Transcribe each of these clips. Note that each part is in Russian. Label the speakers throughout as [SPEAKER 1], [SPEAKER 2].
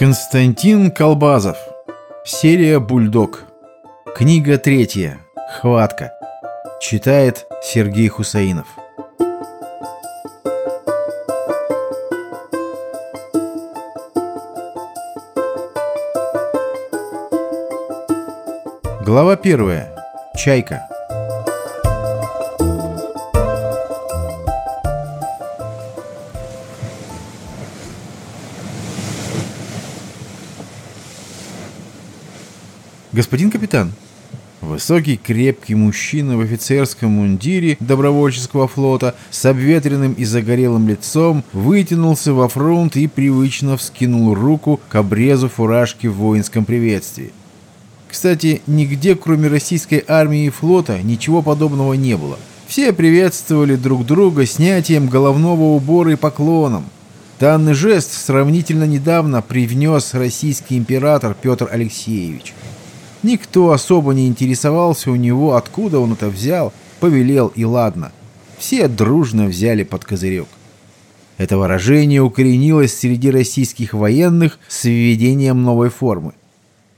[SPEAKER 1] Константин Колбазов. Серия «Бульдог». Книга третья. «Хватка». Читает Сергей Хусаинов. Глава первая. Чайка. «Господин капитан!» Высокий, крепкий мужчина в офицерском мундире добровольческого флота с обветренным и загорелым лицом вытянулся во фронт и привычно вскинул руку к обрезу фуражки в воинском приветствии. Кстати, нигде, кроме российской армии и флота, ничего подобного не было. Все приветствовали друг друга снятием головного убора и поклоном. Данный жест сравнительно недавно привнес российский император Петр Алексеевич. Никто особо не интересовался у него, откуда он это взял, повелел и ладно. Все дружно взяли под козырек. Это выражение укоренилось среди российских военных с введением новой формы.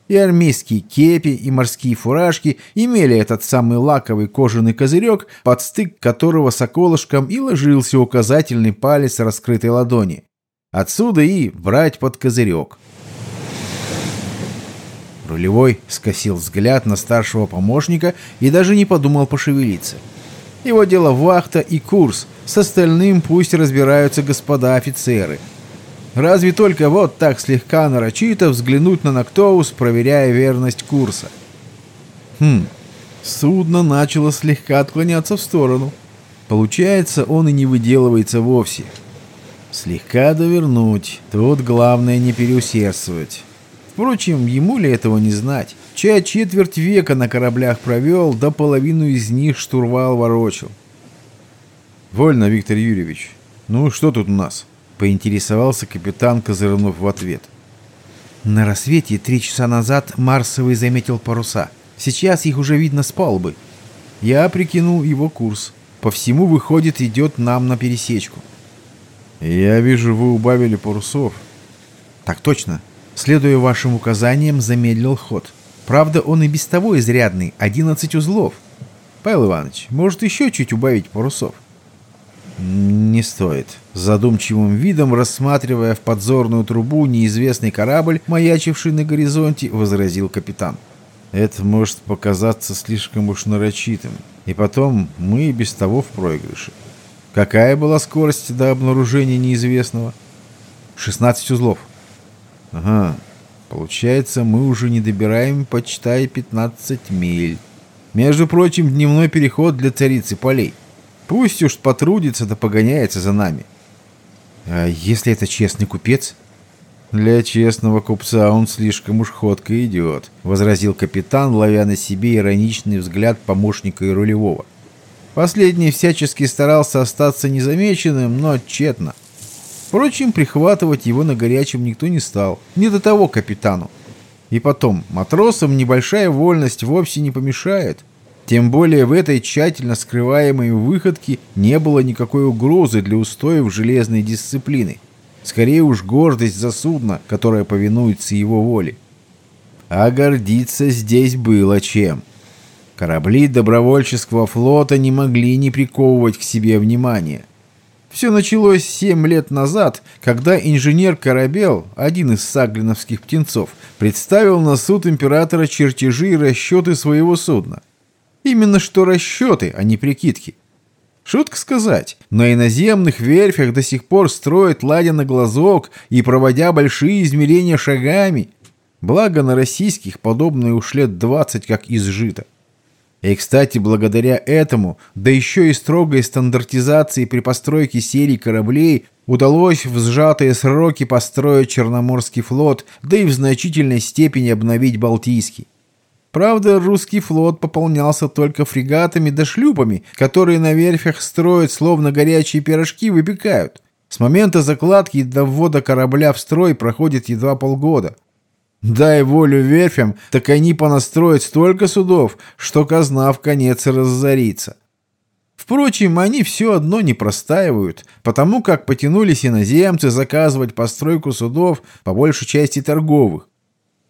[SPEAKER 1] И армейские кепи, и морские фуражки имели этот самый лаковый кожаный козырек, под стык которого соколышком и ложился указательный палец раскрытой ладони. Отсюда и брать под козырек. Рулевой скосил взгляд на старшего помощника и даже не подумал пошевелиться. Его дело вахта и курс, с остальным пусть разбираются господа офицеры. Разве только вот так слегка нарочито взглянуть на Нактоус, проверяя верность курса. Хм, судно начало слегка отклоняться в сторону. Получается, он и не выделывается вовсе. Слегка довернуть, тут главное не переусердствовать. Впрочем, ему ли этого не знать? Чай четверть века на кораблях провел, да половину из них штурвал ворочил. «Вольно, Виктор Юрьевич. Ну, что тут у нас?» — поинтересовался капитан Козырнов в ответ. На рассвете три часа назад Марсовый заметил паруса. Сейчас их уже видно с палубы. Я прикинул его курс. По всему, выходит, идет нам на пересечку. «Я вижу, вы убавили парусов». «Так точно. Следуя вашим указаниям, замедлил ход. Правда, он и без того изрядный, 11 узлов. Павел Иванович, может еще чуть убавить парусов? Не стоит. задумчивым видом, рассматривая в подзорную трубу неизвестный корабль, маячивший на горизонте, возразил капитан. Это может показаться слишком уж нарочитым. И потом, мы и без того в проигрыше. Какая была скорость до обнаружения неизвестного? 16 узлов. Ага, получается, мы уже не добираем, почитай, 15 миль. Между прочим, дневной переход для царицы полей. Пусть уж потрудится да погоняется за нами. А если это честный купец? Для честного купца он слишком уж ходко идет, возразил капитан, ловя на себе ироничный взгляд помощника и рулевого. Последний всячески старался остаться незамеченным, но тщетно. Впрочем, прихватывать его на горячем никто не стал. Не до того капитану. И потом, матросам небольшая вольность вовсе не помешает. Тем более в этой тщательно скрываемой выходке не было никакой угрозы для устоев железной дисциплины. Скорее уж гордость за судно, которое повинуется его воле. А гордиться здесь было чем. Корабли добровольческого флота не могли не приковывать к себе внимания. Все началось семь лет назад, когда инженер Корабел, один из саглиновских птенцов, представил на суд императора чертежи и расчеты своего судна. Именно что расчеты, а не прикидки. Шутка сказать, на иноземных верфях до сих пор строят ладя на глазок и проводя большие измерения шагами. Благо на российских подобное уж лет 20 как изжито. И, кстати, благодаря этому, да еще и строгой стандартизации при постройке серий кораблей, удалось в сжатые сроки построить Черноморский флот, да и в значительной степени обновить Балтийский. Правда, русский флот пополнялся только фрегатами да шлюпами, которые на верфях строят, словно горячие пирожки выпекают. С момента закладки до ввода корабля в строй проходит едва полгода. Дай волю верфям, так они понастроят столько судов, что казна в конец разорится. Впрочем, они все одно не простаивают, потому как потянулись иноземцы заказывать постройку судов по большей части торговых.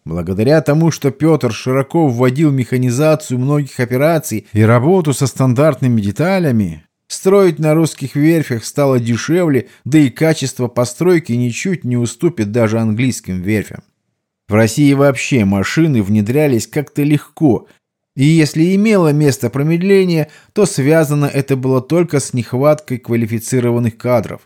[SPEAKER 1] Благодаря тому, что Петр широко вводил механизацию многих операций и работу со стандартными деталями, строить на русских верфях стало дешевле, да и качество постройки ничуть не уступит даже английским верфям. В России вообще машины внедрялись как-то легко, и если имело место промедление, то связано это было только с нехваткой квалифицированных кадров.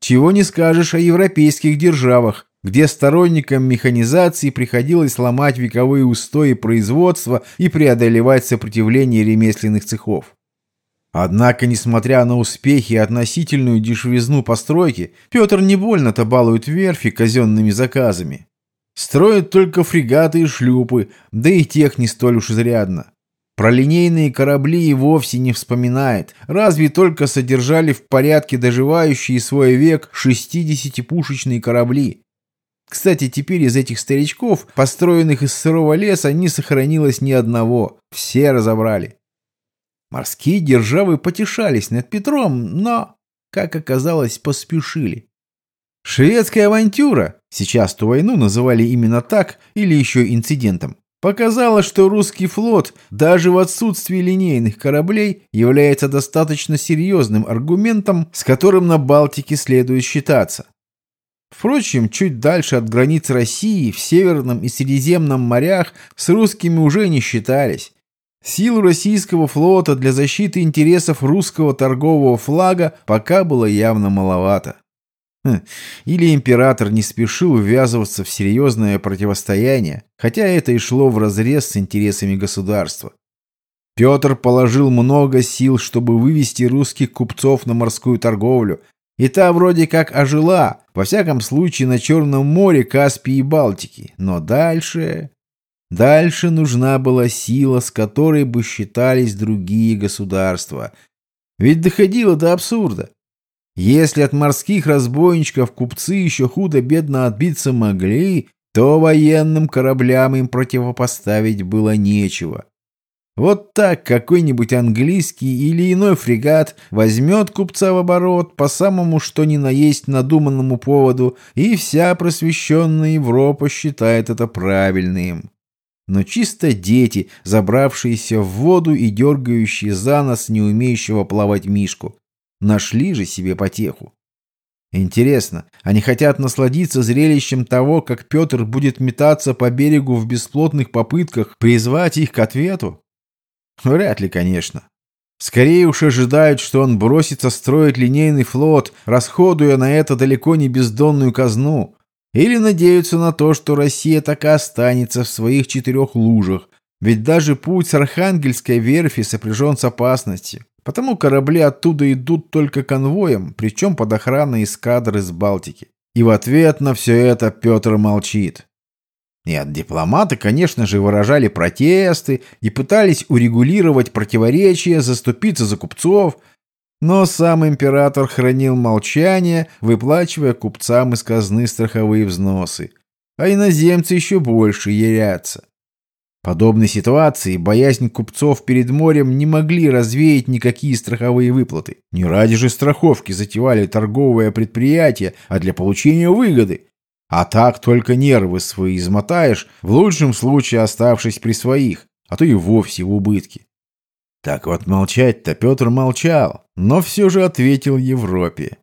[SPEAKER 1] Чего не скажешь о европейских державах, где сторонникам механизации приходилось ломать вековые устои производства и преодолевать сопротивление ремесленных цехов. Однако, несмотря на успехи и относительную дешевизну постройки, Петр не больно-то балует верфи казенными заказами. Строит только фрегаты и шлюпы, да и тех не столь уж изрядно. Про линейные корабли и вовсе не вспоминает, разве только содержали в порядке доживающие свой век 60-пушечные корабли. Кстати, теперь из этих старичков, построенных из сырого леса, не сохранилось ни одного, все разобрали. Морские державы потешались над Петром, но, как оказалось, поспешили. Шведская авантюра, сейчас ту войну называли именно так или еще инцидентом, показала, что русский флот даже в отсутствии линейных кораблей является достаточно серьезным аргументом, с которым на Балтике следует считаться. Впрочем, чуть дальше от границ России, в Северном и Средиземном морях, с русскими уже не считались. Сил российского флота для защиты интересов русского торгового флага пока было явно маловато. Хм, или император не спешил ввязываться в серьезное противостояние, хотя это и шло вразрез с интересами государства. Петр положил много сил, чтобы вывести русских купцов на морскую торговлю, и та вроде как ожила, во всяком случае на Черном море, Каспии и Балтике. Но дальше... Дальше нужна была сила, с которой бы считались другие государства. Ведь доходило до абсурда. Если от морских разбойничков купцы еще худо-бедно отбиться могли, то военным кораблям им противопоставить было нечего. Вот так какой-нибудь английский или иной фрегат возьмет купца в оборот по самому что ни на есть надуманному поводу, и вся просвещенная Европа считает это правильным. Но чисто дети, забравшиеся в воду и дергающие за нос не умеющего плавать Мишку. Нашли же себе потеху. Интересно, они хотят насладиться зрелищем того, как Петр будет метаться по берегу в бесплотных попытках призвать их к ответу? Вряд ли, конечно. Скорее уж ожидают, что он бросится строить линейный флот, расходуя на это далеко не бездонную казну. Или надеются на то, что Россия так и останется в своих четырех лужах, ведь даже путь с Архангельской верфи сопряжен с опасностью. Потому корабли оттуда идут только конвоем, причем под охраной эскадры с Балтики. И в ответ на все это Петр молчит. Нет, дипломаты, конечно же, выражали протесты и пытались урегулировать противоречия, заступиться за купцов, но сам император хранил молчание, выплачивая купцам из казны страховые взносы. А иноземцы еще больше ярятся подобной ситуации боязнь купцов перед морем не могли развеять никакие страховые выплаты. Не ради же страховки затевали торговое предприятие, а для получения выгоды. А так только нервы свои измотаешь, в лучшем случае оставшись при своих, а то и вовсе в убытке. Так вот молчать-то Петр молчал, но все же ответил Европе.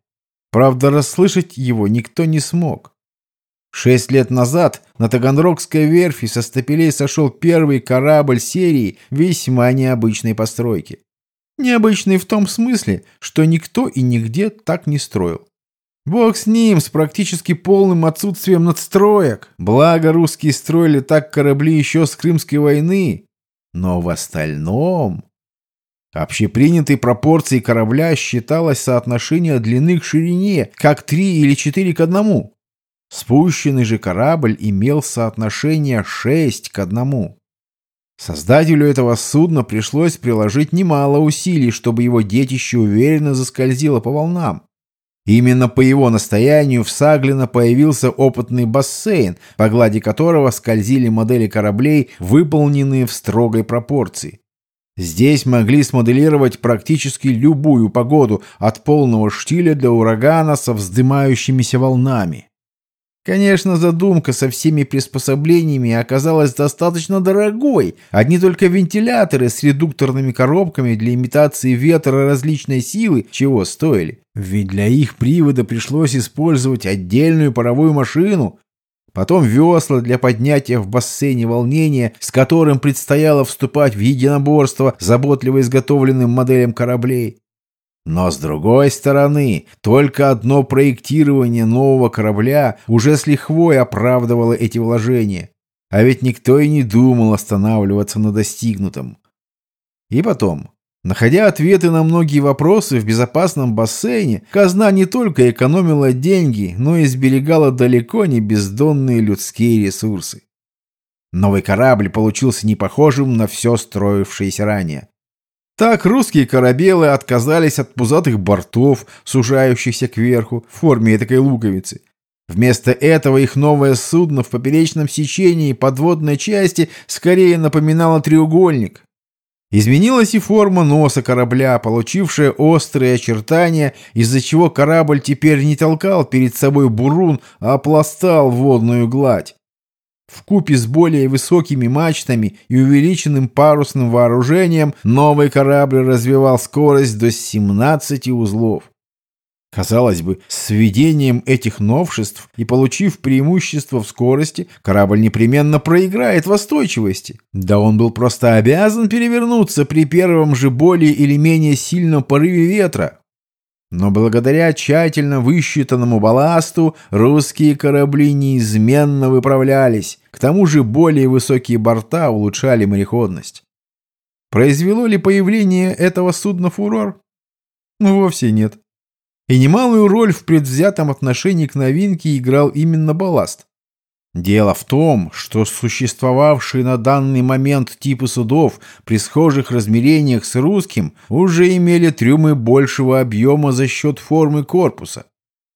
[SPEAKER 1] Правда, расслышать его никто не смог. Шесть лет назад на Таганрогской верфи со стапелей сошел первый корабль серии весьма необычной постройки. Необычный в том смысле, что никто и нигде так не строил. Бог с ним, с практически полным отсутствием надстроек. Благо русские строили так корабли еще с Крымской войны. Но в остальном... Общепринятой пропорцией корабля считалось соотношение длины к ширине, как 3 или 4 к одному. Спущенный же корабль имел соотношение 6 к 1. Создателю этого судна пришлось приложить немало усилий, чтобы его детище уверенно заскользило по волнам. Именно по его настоянию в Саглино появился опытный бассейн, по глади которого скользили модели кораблей, выполненные в строгой пропорции. Здесь могли смоделировать практически любую погоду, от полного штиля до урагана со вздымающимися волнами. Конечно, задумка со всеми приспособлениями оказалась достаточно дорогой. Одни только вентиляторы с редукторными коробками для имитации ветра различной силы чего стоили. Ведь для их привода пришлось использовать отдельную паровую машину. Потом весла для поднятия в бассейне волнения, с которым предстояло вступать в единоборство заботливо изготовленным моделям кораблей. Но с другой стороны, только одно проектирование нового корабля уже с лихвой оправдывало эти вложения. А ведь никто и не думал останавливаться на достигнутом. И потом, находя ответы на многие вопросы в безопасном бассейне, казна не только экономила деньги, но и сберегала далеко не бездонные людские ресурсы. Новый корабль получился не похожим на все строившееся ранее. Так русские корабелы отказались от пузатых бортов, сужающихся кверху, в форме такой луковицы. Вместо этого их новое судно в поперечном сечении подводной части скорее напоминало треугольник. Изменилась и форма носа корабля, получившая острые очертания, из-за чего корабль теперь не толкал перед собой бурун, а пластал водную гладь. В купе с более высокими мачтами и увеличенным парусным вооружением новый корабль развивал скорость до 17 узлов. Казалось бы, с введением этих новшеств и получив преимущество в скорости, корабль непременно проиграет в устойчивости. Да он был просто обязан перевернуться при первом же более или менее сильном порыве ветра. Но благодаря тщательно высчитанному балласту русские корабли неизменно выправлялись, к тому же более высокие борта улучшали мореходность. Произвело ли появление этого судна фурор? Вовсе нет. И немалую роль в предвзятом отношении к новинке играл именно балласт. Дело в том, что существовавшие на данный момент типы судов при схожих размерениях с русским уже имели трюмы большего объема за счет формы корпуса.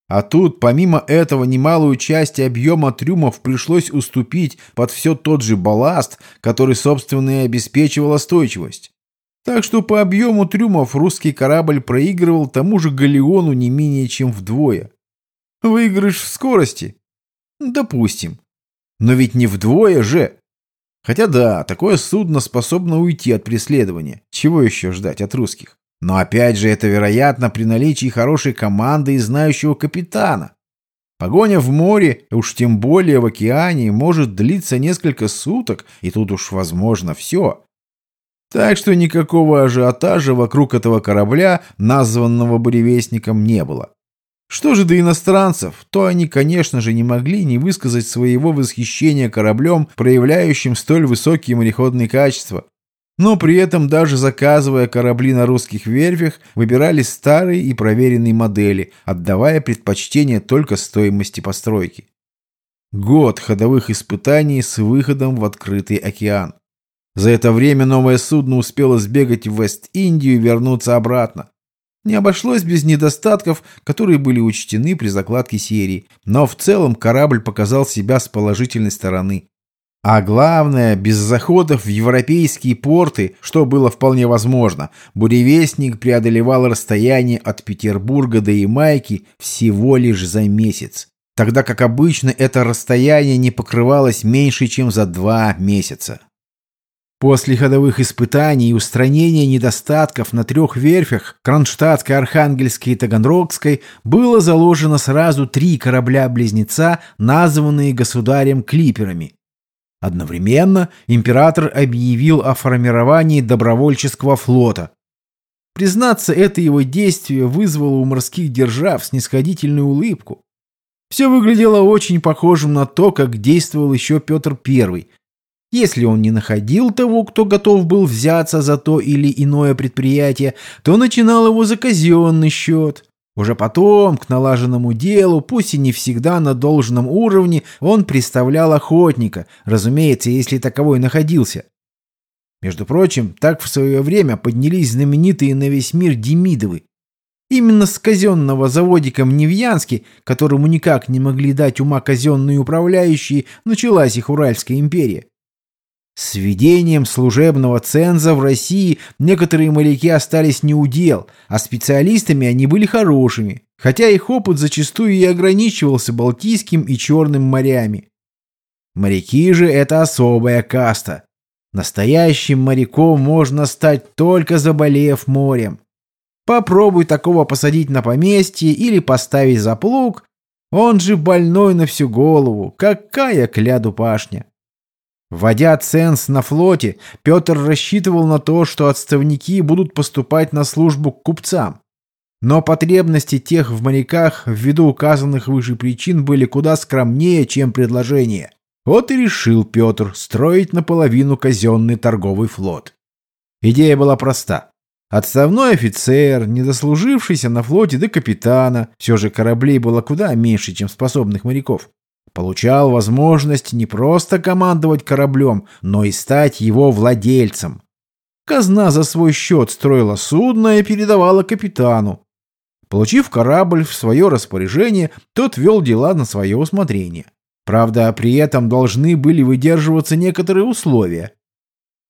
[SPEAKER 1] А тут, помимо этого, немалую часть объема трюмов пришлось уступить под все тот же балласт, который, собственно, и обеспечивал остойчивость. Так что по объему трюмов русский корабль проигрывал тому же галеону не менее чем вдвое. Выигрыш в скорости? Допустим. Но ведь не вдвое же. Хотя да, такое судно способно уйти от преследования. Чего еще ждать от русских? Но опять же, это вероятно при наличии хорошей команды и знающего капитана. Погоня в море, уж тем более в океане, может длиться несколько суток, и тут уж возможно все. Так что никакого ажиотажа вокруг этого корабля, названного буревестником, не было. Что же до иностранцев, то они, конечно же, не могли не высказать своего восхищения кораблем, проявляющим столь высокие мореходные качества. Но при этом даже заказывая корабли на русских верфях, выбирали старые и проверенные модели, отдавая предпочтение только стоимости постройки. Год ходовых испытаний с выходом в открытый океан. За это время новое судно успело сбегать в Вест-Индию и вернуться обратно. Не обошлось без недостатков, которые были учтены при закладке серии, но в целом корабль показал себя с положительной стороны. А главное, без заходов в европейские порты, что было вполне возможно, буревестник преодолевал расстояние от Петербурга до Ямайки всего лишь за месяц, тогда как обычно это расстояние не покрывалось меньше, чем за два месяца. После ходовых испытаний и устранения недостатков на трех верфях Кронштадтской, Архангельской и Таганрогской было заложено сразу три корабля-близнеца, названные государем клиперами. Одновременно император объявил о формировании добровольческого флота. Признаться, это его действие вызвало у морских держав снисходительную улыбку. Все выглядело очень похожим на то, как действовал еще Петр I – если он не находил того, кто готов был взяться за то или иное предприятие, то начинал его за казенный счет. Уже потом, к налаженному делу, пусть и не всегда на должном уровне, он представлял охотника, разумеется, если таковой находился. Между прочим, так в свое время поднялись знаменитые на весь мир Демидовы. Именно с казенного заводика в которому никак не могли дать ума казенные управляющие, началась их Уральская империя. С введением служебного ценза в России некоторые моряки остались неудел, а специалистами они были хорошими, хотя их опыт зачастую и ограничивался Балтийским и Черным морями. Моряки же – это особая каста. Настоящим моряком можно стать только заболев морем. Попробуй такого посадить на поместье или поставить за плуг, он же больной на всю голову, какая кляду пашня. Вводя ценз на флоте, Петр рассчитывал на то, что отставники будут поступать на службу к купцам. Но потребности тех в моряках ввиду указанных выше причин были куда скромнее, чем предложение. Вот и решил Петр строить наполовину казенный торговый флот. Идея была проста. Отставной офицер, недослужившийся на флоте до капитана, все же кораблей было куда меньше, чем способных моряков, получал возможность не просто командовать кораблем, но и стать его владельцем. Казна за свой счет строила судно и передавала капитану. Получив корабль в свое распоряжение, тот вел дела на свое усмотрение. Правда, при этом должны были выдерживаться некоторые условия.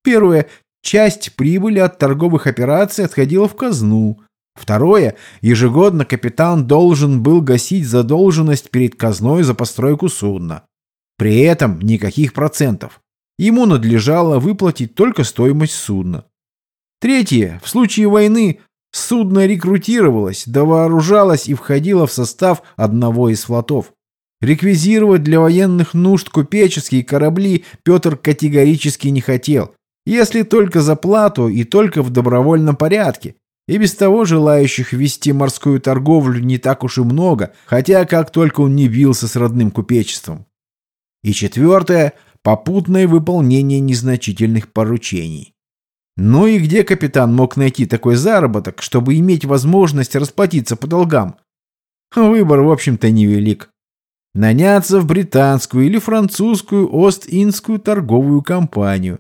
[SPEAKER 1] Первое. Часть прибыли от торговых операций отходила в казну. Второе. Ежегодно капитан должен был гасить задолженность перед казной за постройку судна. При этом никаких процентов. Ему надлежало выплатить только стоимость судна. Третье. В случае войны судно рекрутировалось, довооружалось и входило в состав одного из флотов. Реквизировать для военных нужд купеческие корабли Петр категорически не хотел, если только за плату и только в добровольном порядке, и без того желающих вести морскую торговлю не так уж и много, хотя как только он не бился с родным купечеством. И четвертое – попутное выполнение незначительных поручений. Ну и где капитан мог найти такой заработок, чтобы иметь возможность расплатиться по долгам? Выбор, в общем-то, невелик. Наняться в британскую или французскую Ост-Индскую торговую компанию.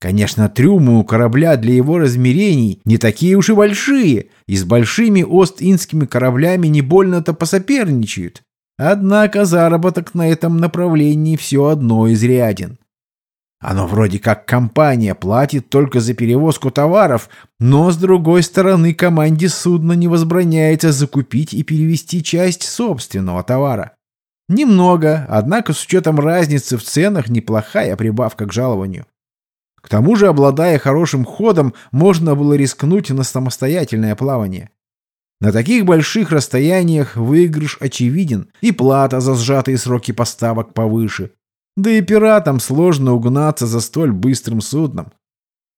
[SPEAKER 1] Конечно, трюмы у корабля для его размерений не такие уж и большие, и с большими Ост-Индскими кораблями не больно-то посоперничают. Однако заработок на этом направлении все одно изряден. Оно вроде как компания платит только за перевозку товаров, но с другой стороны команде судна не возбраняется закупить и перевести часть собственного товара. Немного, однако с учетом разницы в ценах неплохая прибавка к жалованию. К тому же, обладая хорошим ходом, можно было рискнуть на самостоятельное плавание. На таких больших расстояниях выигрыш очевиден, и плата за сжатые сроки поставок повыше. Да и пиратам сложно угнаться за столь быстрым судном.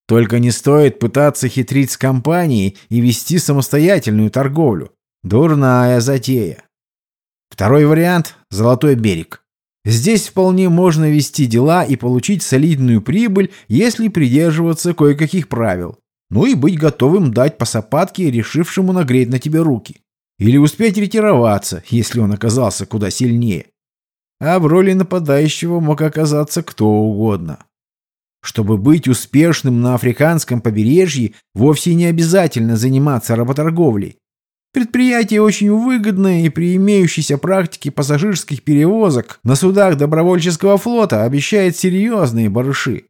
[SPEAKER 1] Только не стоит пытаться хитрить с компанией и вести самостоятельную торговлю. Дурная затея. Второй вариант – Золотой берег. Здесь вполне можно вести дела и получить солидную прибыль, если придерживаться кое-каких правил. Ну и быть готовым дать по сапатке решившему нагреть на тебе руки. Или успеть ретироваться, если он оказался куда сильнее. А в роли нападающего мог оказаться кто угодно. Чтобы быть успешным на африканском побережье, вовсе не обязательно заниматься работорговлей. Предприятие очень выгодное и при имеющейся практике пассажирских перевозок на судах добровольческого флота обещает серьезные барыши.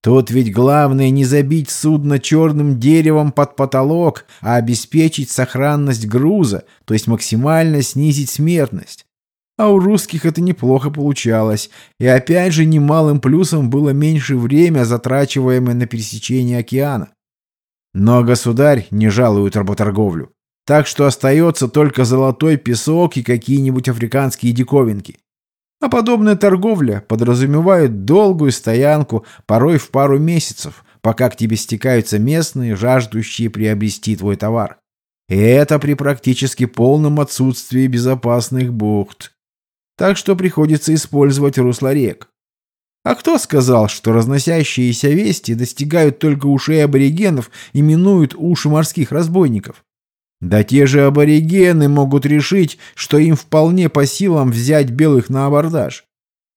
[SPEAKER 1] Тут ведь главное не забить судно черным деревом под потолок, а обеспечить сохранность груза, то есть максимально снизить смертность. А у русских это неплохо получалось, и опять же немалым плюсом было меньше время, затрачиваемое на пересечение океана. Но государь не жалует работорговлю. Так что остается только золотой песок и какие-нибудь африканские диковинки. А подобная торговля подразумевает долгую стоянку, порой в пару месяцев, пока к тебе стекаются местные, жаждущие приобрести твой товар. И это при практически полном отсутствии безопасных бухт. Так что приходится использовать русло рек. А кто сказал, что разносящиеся вести достигают только ушей аборигенов и минуют уши морских разбойников? Да те же аборигены могут решить, что им вполне по силам взять белых на абордаж.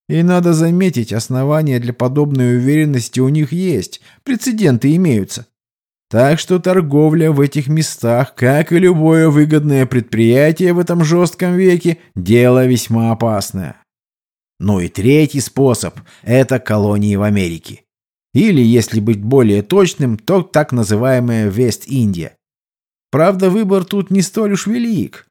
[SPEAKER 1] И надо заметить, основания для подобной уверенности у них есть, прецеденты имеются. Так что торговля в этих местах, как и любое выгодное предприятие в этом жестком веке, дело весьма опасное. Ну и третий способ – это колонии в Америке. Или, если быть более точным, то так называемая Вест-Индия. Правда, выбор тут не столь уж велик.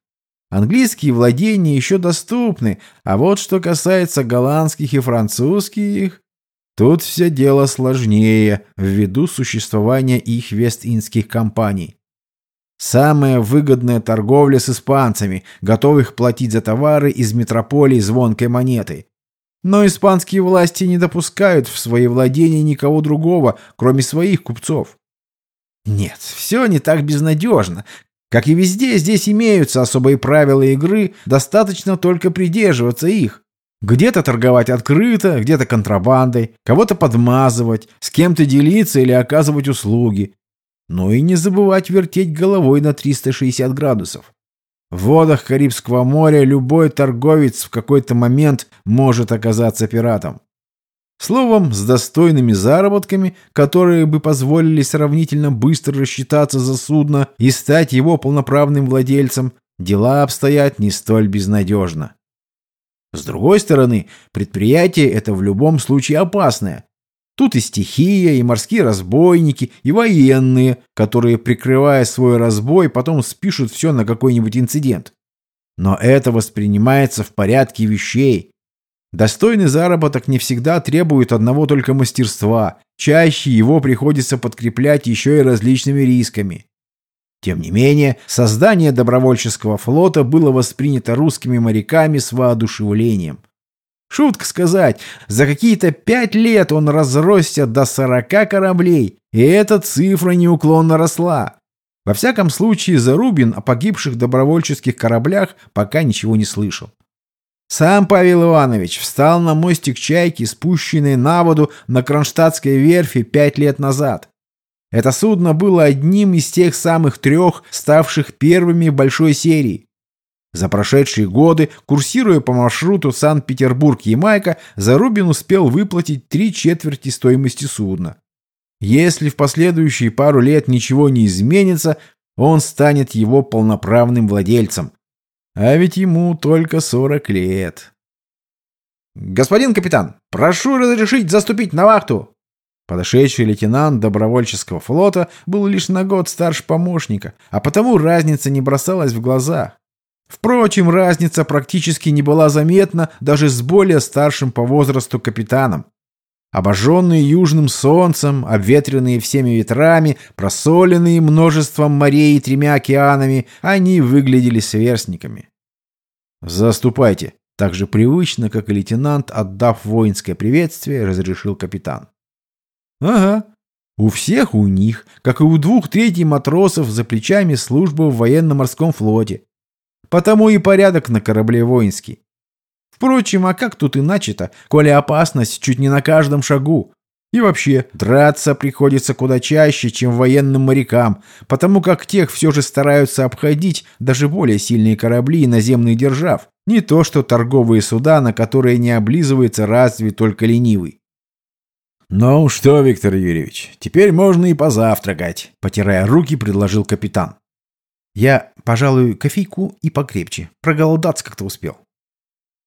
[SPEAKER 1] Английские владения еще доступны, а вот что касается голландских и французских, тут все дело сложнее ввиду существования их вест-индских компаний. Самая выгодная торговля с испанцами, готовых платить за товары из метрополии звонкой монетой. Но испанские власти не допускают в свои владения никого другого, кроме своих купцов. Нет, все не так безнадежно. Как и везде, здесь имеются особые правила игры, достаточно только придерживаться их. Где-то торговать открыто, где-то контрабандой, кого-то подмазывать, с кем-то делиться или оказывать услуги. Но и не забывать вертеть головой на 360 градусов. В водах Карибского моря любой торговец в какой-то момент может оказаться пиратом. Словом, с достойными заработками, которые бы позволили сравнительно быстро рассчитаться за судно и стать его полноправным владельцем, дела обстоят не столь безнадежно. С другой стороны, предприятие это в любом случае опасное. Тут и стихия, и морские разбойники, и военные, которые, прикрывая свой разбой, потом спишут все на какой-нибудь инцидент. Но это воспринимается в порядке вещей, Достойный заработок не всегда требует одного только мастерства, чаще его приходится подкреплять еще и различными рисками. Тем не менее, создание добровольческого флота было воспринято русскими моряками с воодушевлением. Шутка сказать, за какие-то пять лет он разросся до сорока кораблей, и эта цифра неуклонно росла. Во всяком случае, Зарубин о погибших добровольческих кораблях пока ничего не слышал. Сам Павел Иванович встал на мостик «Чайки», спущенной на воду на Кронштадтской верфи пять лет назад. Это судно было одним из тех самых трех, ставших первыми в большой серии. За прошедшие годы, курсируя по маршруту Санкт-Петербург-Ямайка, Зарубин успел выплатить три четверти стоимости судна. Если в последующие пару лет ничего не изменится, он станет его полноправным владельцем. А ведь ему только сорок лет. «Господин капитан, прошу разрешить заступить на вахту!» Подошедший лейтенант добровольческого флота был лишь на год старше помощника, а потому разница не бросалась в глаза. Впрочем, разница практически не была заметна даже с более старшим по возрасту капитаном. Обожженные южным солнцем, обветренные всеми ветрами, просоленные множеством морей и тремя океанами, они выглядели сверстниками. «Заступайте!» Так же привычно, как и лейтенант, отдав воинское приветствие, разрешил капитан. «Ага. У всех у них, как и у двух третий матросов за плечами службы в военно-морском флоте. Потому и порядок на корабле воинский. Впрочем, а как тут иначе-то, коли опасность чуть не на каждом шагу? И вообще, драться приходится куда чаще, чем военным морякам, потому как тех все же стараются обходить даже более сильные корабли и наземных держав. Не то что торговые суда, на которые не облизывается разве только ленивый. «Ну что, Виктор Юрьевич, теперь можно и позавтракать», — потирая руки, предложил капитан. «Я, пожалуй, кофейку и покрепче. Проголодаться как-то успел».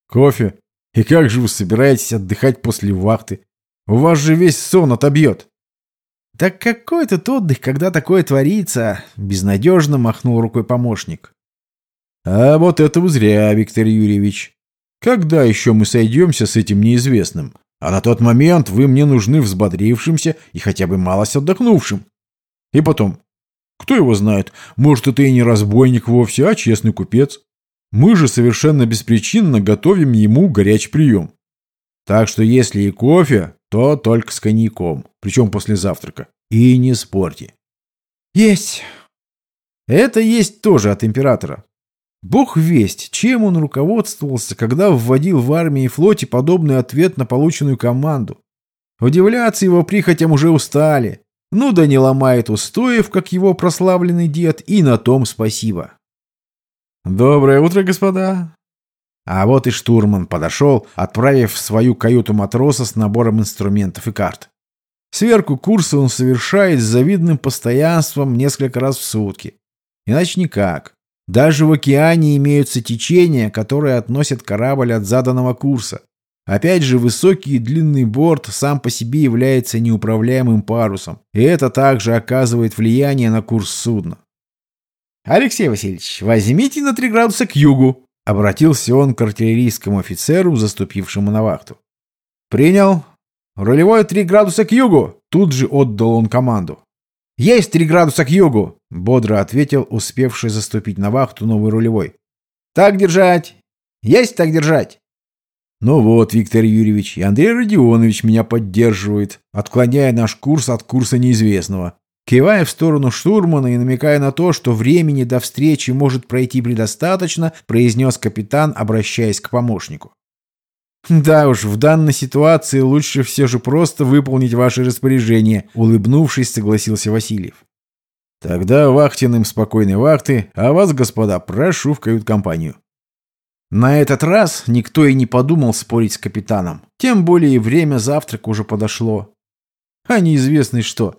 [SPEAKER 1] Кофе? И как же вы собираетесь отдыхать после вахты? У вас же весь сон отобьет. Да какой тут отдых, когда такое творится? Безнадежно махнул рукой помощник. А вот это вы зря, Виктор Юрьевич. Когда еще мы сойдемся с этим неизвестным? А на тот момент вы мне нужны взбодрившимся и хотя бы малость отдохнувшим. И потом, кто его знает, может, это и не разбойник вовсе, а честный купец. Мы же совершенно беспричинно готовим ему горячий прием. Так что если и кофе, то только с коньяком, причем после завтрака. И не спорьте. Есть. Это есть тоже от императора. Бог весть, чем он руководствовался, когда вводил в армии и флоте подобный ответ на полученную команду. Удивляться его прихотям уже устали. Ну да не ломает устоев, как его прославленный дед, и на том спасибо. «Доброе утро, господа!» А вот и штурман подошел, отправив в свою каюту матроса с набором инструментов и карт. Сверку курса он совершает с завидным постоянством несколько раз в сутки. Иначе никак. Даже в океане имеются течения, которые относят корабль от заданного курса. Опять же, высокий и длинный борт сам по себе является неуправляемым парусом, и это также оказывает влияние на курс судна. «Алексей Васильевич, возьмите на три градуса к югу», — обратился он к артиллерийскому офицеру, заступившему на вахту. «Принял. Рулевой три градуса к югу!» Тут же отдал он команду. «Есть три градуса к югу!» — бодро ответил успевший заступить на вахту новый рулевой. «Так держать! Есть так держать!» Ну вот, Виктор Юрьевич, и Андрей Родионович меня поддерживает, отклоняя наш курс от курса неизвестного. Кивая в сторону штурмана и намекая на то, что времени до встречи может пройти предостаточно, произнес капитан, обращаясь к помощнику. «Да уж, в данной ситуации лучше все же просто выполнить ваше распоряжение», улыбнувшись, согласился Васильев. «Тогда вахтенным спокойной вахты, а вас, господа, прошу в кают-компанию». На этот раз никто и не подумал спорить с капитаном. Тем более время завтрака уже подошло. А неизвестный что.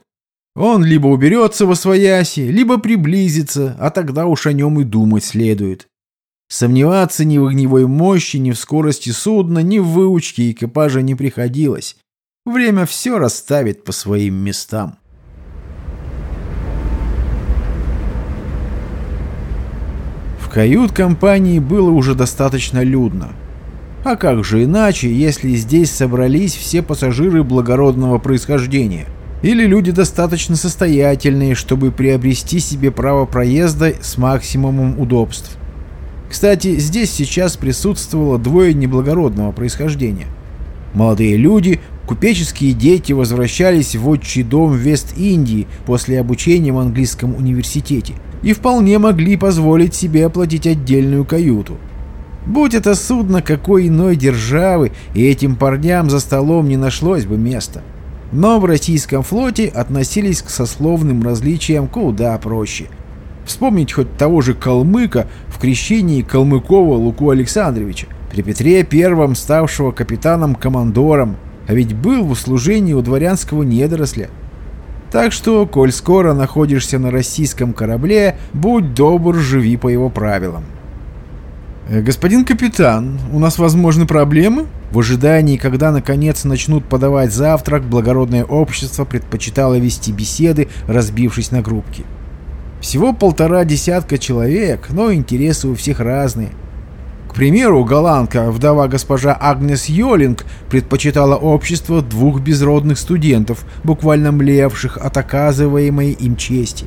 [SPEAKER 1] Он либо уберется во свояси, либо приблизится, а тогда уж о нем и думать следует. Сомневаться ни в огневой мощи, ни в скорости судна, ни в выучке экипажа не приходилось. Время все расставит по своим местам. В кают-компании было уже достаточно людно. А как же иначе, если здесь собрались все пассажиры благородного происхождения? Или люди достаточно состоятельные, чтобы приобрести себе право проезда с максимумом удобств? Кстати, здесь сейчас присутствовало двое неблагородного происхождения. Молодые люди, купеческие дети возвращались в отчий дом Вест-Индии после обучения в английском университете – и вполне могли позволить себе оплатить отдельную каюту. Будь это судно какой иной державы, и этим парням за столом не нашлось бы места. Но в российском флоте относились к сословным различиям куда проще. Вспомнить хоть того же Калмыка в крещении Калмыкова Луку Александровича, при Петре Первом ставшего капитаном-командором, а ведь был в услужении у дворянского недоросля – так что, коль скоро находишься на российском корабле, будь добр, живи по его правилам. Э, «Господин капитан, у нас возможны проблемы?» В ожидании, когда наконец начнут подавать завтрак, благородное общество предпочитало вести беседы, разбившись на группки. Всего полтора десятка человек, но интересы у всех разные. К примеру, голландка, вдова госпожа Агнес Йолинг, предпочитала общество двух безродных студентов, буквально млевших от оказываемой им чести.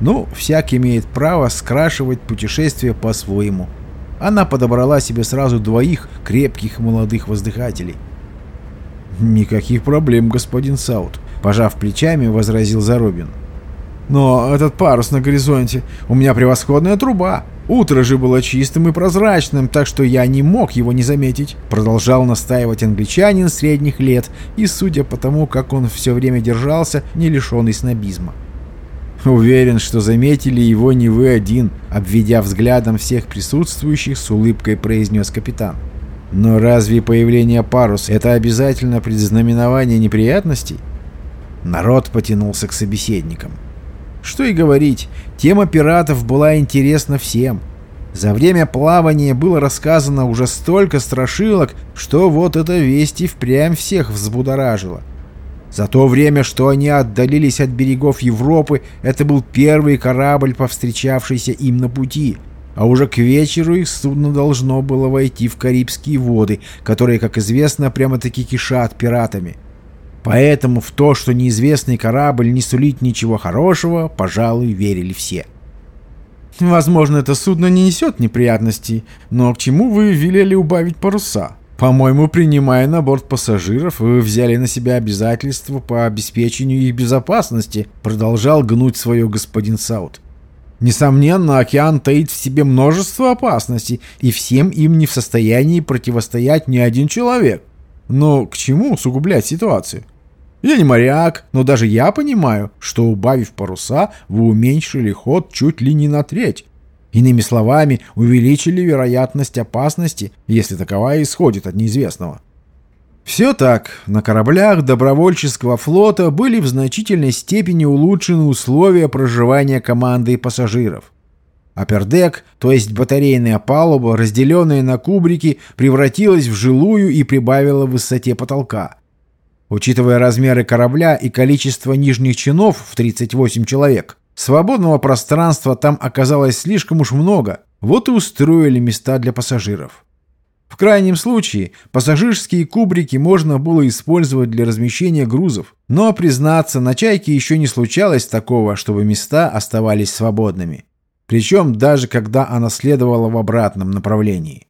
[SPEAKER 1] Ну, всяк имеет право скрашивать путешествие по-своему. Она подобрала себе сразу двоих крепких молодых воздыхателей. «Никаких проблем, господин Саут», — пожав плечами, возразил Заробин. «Но этот парус на горизонте, у меня превосходная труба. Утро же было чистым и прозрачным, так что я не мог его не заметить. Продолжал настаивать англичанин средних лет, и, судя по тому, как он все время держался, не лишенный снобизма. «Уверен, что заметили его не вы один», — обведя взглядом всех присутствующих, с улыбкой произнес капитан. «Но разве появление парус — это обязательно предзнаменование неприятностей?» Народ потянулся к собеседникам. Что и говорить, тема пиратов была интересна всем. За время плавания было рассказано уже столько страшилок, что вот эта весть и впрямь всех взбудоражило. За то время, что они отдалились от берегов Европы, это был первый корабль, повстречавшийся им на пути, а уже к вечеру их судно должно было войти в Карибские воды, которые, как известно, прямо-таки кишат пиратами. Поэтому в то, что неизвестный корабль не сулит ничего хорошего, пожалуй, верили все. Возможно, это судно не несет неприятностей, но к чему вы велели убавить паруса? По-моему, принимая на борт пассажиров, вы взяли на себя обязательства по обеспечению их безопасности, продолжал гнуть свое господин Саут. Несомненно, океан таит в себе множество опасностей, и всем им не в состоянии противостоять ни один человек. Но к чему усугублять ситуацию? Я не моряк, но даже я понимаю, что убавив паруса, вы уменьшили ход чуть ли не на треть. Иными словами, увеличили вероятность опасности, если таковая исходит от неизвестного. Все так. На кораблях добровольческого флота были в значительной степени улучшены условия проживания команды и пассажиров. Апердек, то есть батарейная палуба, разделенная на кубрики, превратилась в жилую и прибавила в высоте потолка. Учитывая размеры корабля и количество нижних чинов в 38 человек, свободного пространства там оказалось слишком уж много, вот и устроили места для пассажиров. В крайнем случае, пассажирские кубрики можно было использовать для размещения грузов, но, признаться, на «Чайке» еще не случалось такого, чтобы места оставались свободными. Причем даже когда она следовала в обратном направлении.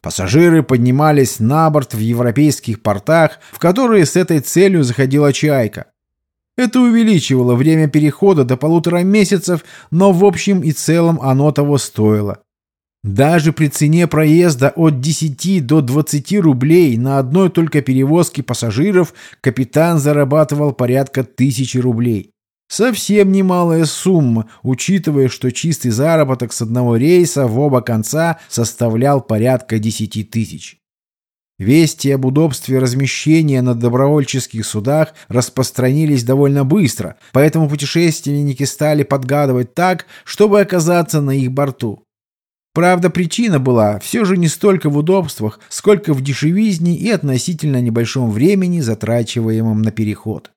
[SPEAKER 1] Пассажиры поднимались на борт в европейских портах, в которые с этой целью заходила «Чайка». Это увеличивало время перехода до полутора месяцев, но в общем и целом оно того стоило. Даже при цене проезда от 10 до 20 рублей на одной только перевозке пассажиров капитан зарабатывал порядка тысячи рублей. Совсем немалая сумма, учитывая, что чистый заработок с одного рейса в оба конца составлял порядка 10 тысяч. Вести об удобстве размещения на добровольческих судах распространились довольно быстро, поэтому путешественники стали подгадывать так, чтобы оказаться на их борту. Правда, причина была все же не столько в удобствах, сколько в дешевизне и относительно небольшом времени, затрачиваемом на переход.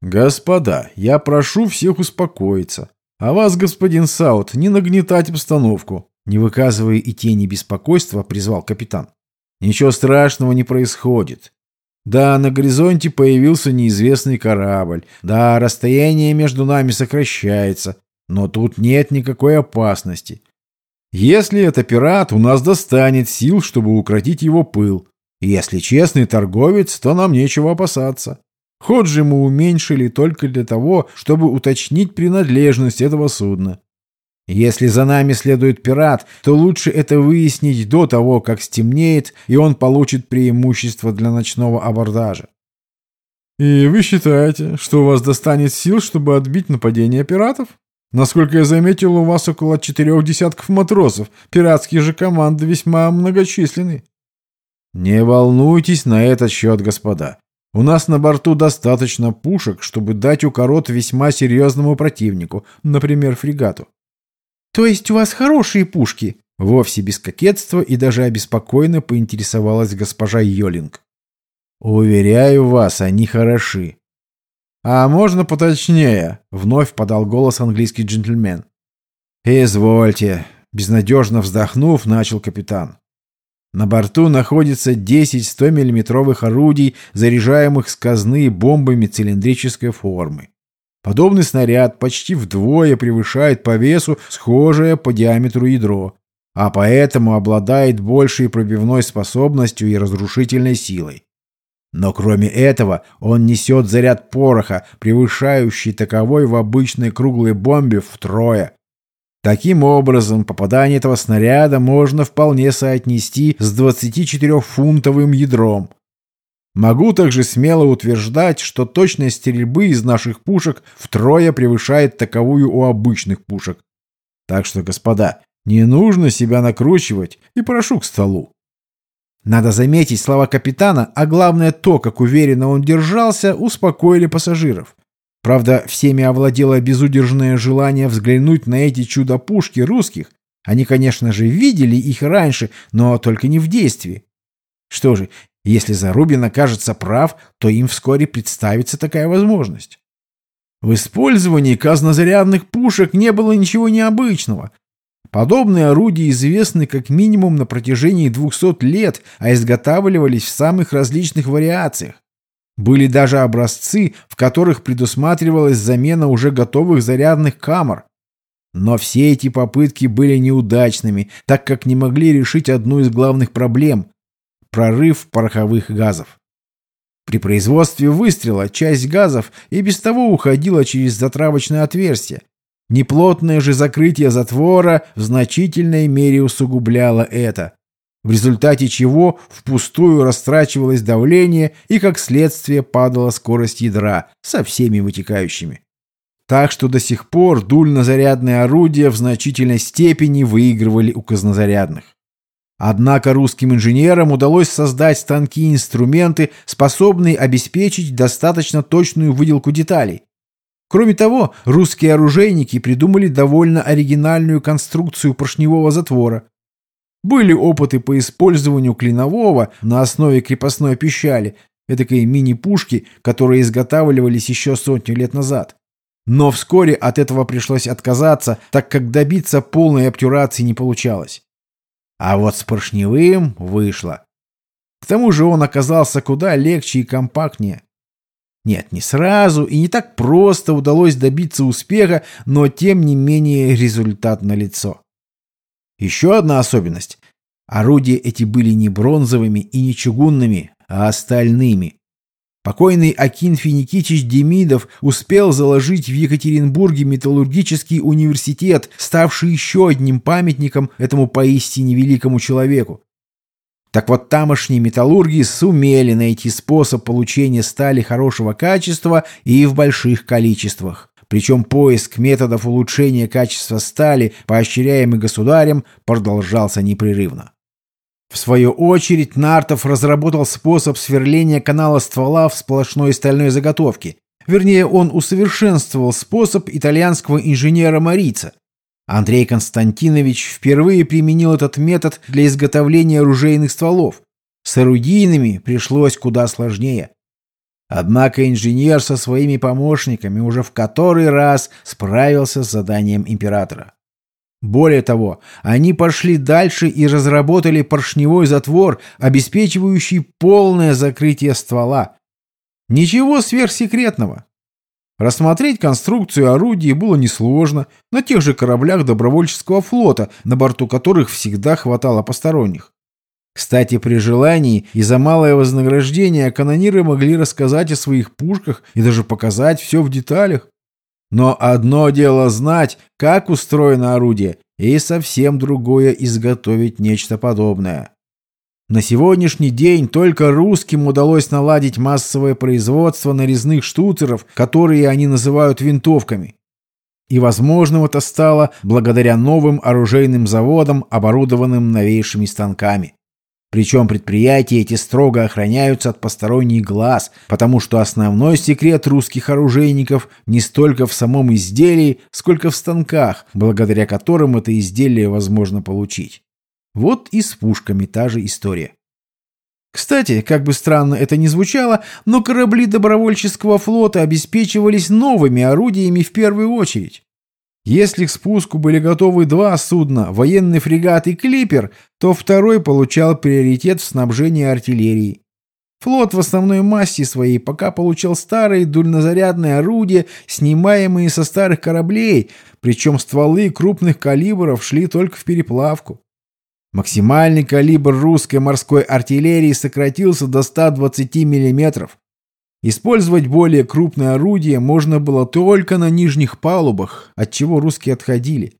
[SPEAKER 2] «Господа, я прошу всех успокоиться. А вас, господин Саут, не нагнетать обстановку», не выказывая и тени беспокойства, призвал капитан. «Ничего страшного не происходит. Да, на горизонте появился неизвестный корабль. Да, расстояние между нами сокращается. Но тут нет никакой опасности. Если это пират, у нас достанет сил, чтобы укротить его пыл. Если честный торговец, то нам нечего опасаться. Ход же мы уменьшили только для того, чтобы уточнить принадлежность этого судна. Если за нами следует пират, то лучше это выяснить до того, как стемнеет, и он получит преимущество для ночного абордажа.
[SPEAKER 3] И вы считаете, что у вас достанет сил, чтобы отбить нападение пиратов? Насколько я заметил, у вас около четырех десятков матросов. Пиратские же команды весьма многочисленны.
[SPEAKER 2] Не волнуйтесь на этот счет, господа. У нас на борту достаточно пушек, чтобы дать укорот весьма серьезному противнику, например, фрегату.
[SPEAKER 1] То есть у вас хорошие пушки? Вовсе без кокетства и даже обеспокоенно поинтересовалась госпожа Йолинг.
[SPEAKER 2] Уверяю вас, они хороши.
[SPEAKER 3] А можно поточнее? Вновь подал голос английский джентльмен.
[SPEAKER 2] Извольте. Безнадежно вздохнув, начал капитан. На борту находится 10 100-мм орудий, заряжаемых с казны бомбами цилиндрической формы. Подобный снаряд почти вдвое превышает по весу схожее по диаметру ядро, а поэтому обладает большей пробивной способностью и разрушительной силой. Но кроме этого он несет заряд пороха, превышающий таковой в обычной круглой бомбе втрое. Таким образом, попадание этого снаряда можно вполне соотнести с 24-фунтовым ядром. Могу также смело утверждать, что точность стрельбы из наших пушек втрое превышает таковую у обычных пушек. Так что, господа, не нужно себя накручивать и прошу к столу.
[SPEAKER 1] Надо заметить слова капитана, а главное то, как уверенно он держался, успокоили пассажиров. Правда, всеми овладело безудержное желание взглянуть на эти чудо-пушки русских. Они, конечно же, видели их раньше, но только не в действии. Что же, если Зарубин окажется прав, то им вскоре представится такая возможность. В использовании казнозарядных пушек не было ничего необычного. Подобные орудия известны как минимум на протяжении 200 лет, а изготавливались в самых различных вариациях. Были даже образцы, в которых предусматривалась замена уже готовых зарядных камер. Но все эти попытки были неудачными, так как не могли решить одну из главных проблем – прорыв пороховых газов. При производстве выстрела часть газов и без того уходила через затравочное отверстие. Неплотное же закрытие затвора в значительной мере усугубляло это в результате чего впустую растрачивалось давление и, как следствие, падала скорость ядра со всеми вытекающими. Так что до сих пор дульнозарядные орудия в значительной степени выигрывали у казнозарядных. Однако русским инженерам удалось создать станки и инструменты, способные обеспечить достаточно точную выделку деталей. Кроме того, русские оружейники придумали довольно оригинальную конструкцию поршневого затвора. Были опыты по использованию клинового на основе крепостной пищали, этакой мини-пушки, которые изготавливались еще сотню лет назад. Но вскоре от этого пришлось отказаться, так как добиться полной обтюрации не получалось. А вот с поршневым вышло. К тому же он оказался куда легче и компактнее. Нет, не сразу и не так просто удалось добиться успеха, но тем не менее результат налицо. Еще одна особенность. Орудия эти были не бронзовыми и не чугунными, а остальными. Покойный Акинфий Никитич Демидов успел заложить в Екатеринбурге металлургический университет, ставший еще одним памятником этому поистине великому человеку. Так вот, тамошние металлурги сумели найти способ получения стали хорошего качества и в больших количествах. Причем поиск методов улучшения качества стали, поощряемый государем, продолжался непрерывно. В свою очередь, Нартов разработал способ сверления канала ствола в сплошной стальной заготовке. Вернее, он усовершенствовал способ итальянского инженера Марица. Андрей Константинович впервые применил этот метод для изготовления оружейных стволов. С орудийными пришлось куда сложнее. Однако инженер со своими помощниками уже в который раз справился с заданием императора. Более того, они пошли дальше и разработали поршневой затвор, обеспечивающий полное закрытие ствола. Ничего сверхсекретного. Рассмотреть конструкцию орудий было несложно на тех же кораблях добровольческого флота, на борту которых всегда хватало посторонних. Кстати, при желании и за малое вознаграждение канониры могли рассказать о своих пушках и даже показать все в деталях. Но одно дело знать, как устроено орудие, и совсем другое изготовить нечто подобное. На сегодняшний день только русским удалось наладить массовое производство нарезных штуцеров, которые они называют винтовками. И возможным это стало благодаря новым оружейным заводам, оборудованным новейшими станками. Причем предприятия эти строго охраняются от посторонних глаз, потому что основной секрет русских оружейников не столько в самом изделии, сколько в станках, благодаря которым это изделие возможно получить. Вот и с пушками та же история. Кстати, как бы странно это ни звучало, но корабли добровольческого флота обеспечивались новыми орудиями в первую очередь. Если к спуску были готовы два судна, военный фрегат и клипер, то второй получал приоритет в снабжении артиллерии. Флот в основной массе своей пока получал старые дульнозарядные орудия, снимаемые со старых кораблей, причем стволы крупных калибров шли только в переплавку. Максимальный калибр русской морской артиллерии сократился до 120 миллиметров. Использовать более крупные орудия можно было только на нижних палубах, от чего русские отходили.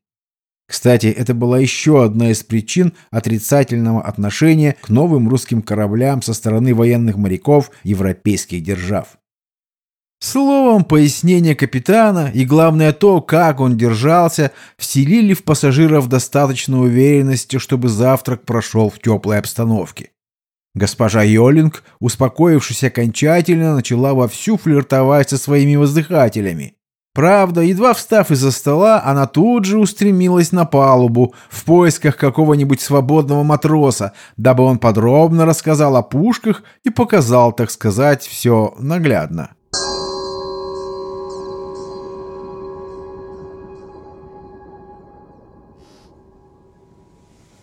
[SPEAKER 1] Кстати, это была еще одна из причин отрицательного отношения к новым русским кораблям со стороны военных моряков европейских держав. Словом, пояснение капитана и, главное, то, как он держался, вселили в пассажиров достаточно уверенности, чтобы завтрак прошел в теплой обстановке. Госпожа Йолинг, успокоившись окончательно, начала вовсю флиртовать со своими воздыхателями. Правда, едва встав из-за стола, она тут же устремилась на палубу в поисках какого-нибудь свободного матроса, дабы он подробно рассказал о пушках и показал, так сказать, все наглядно.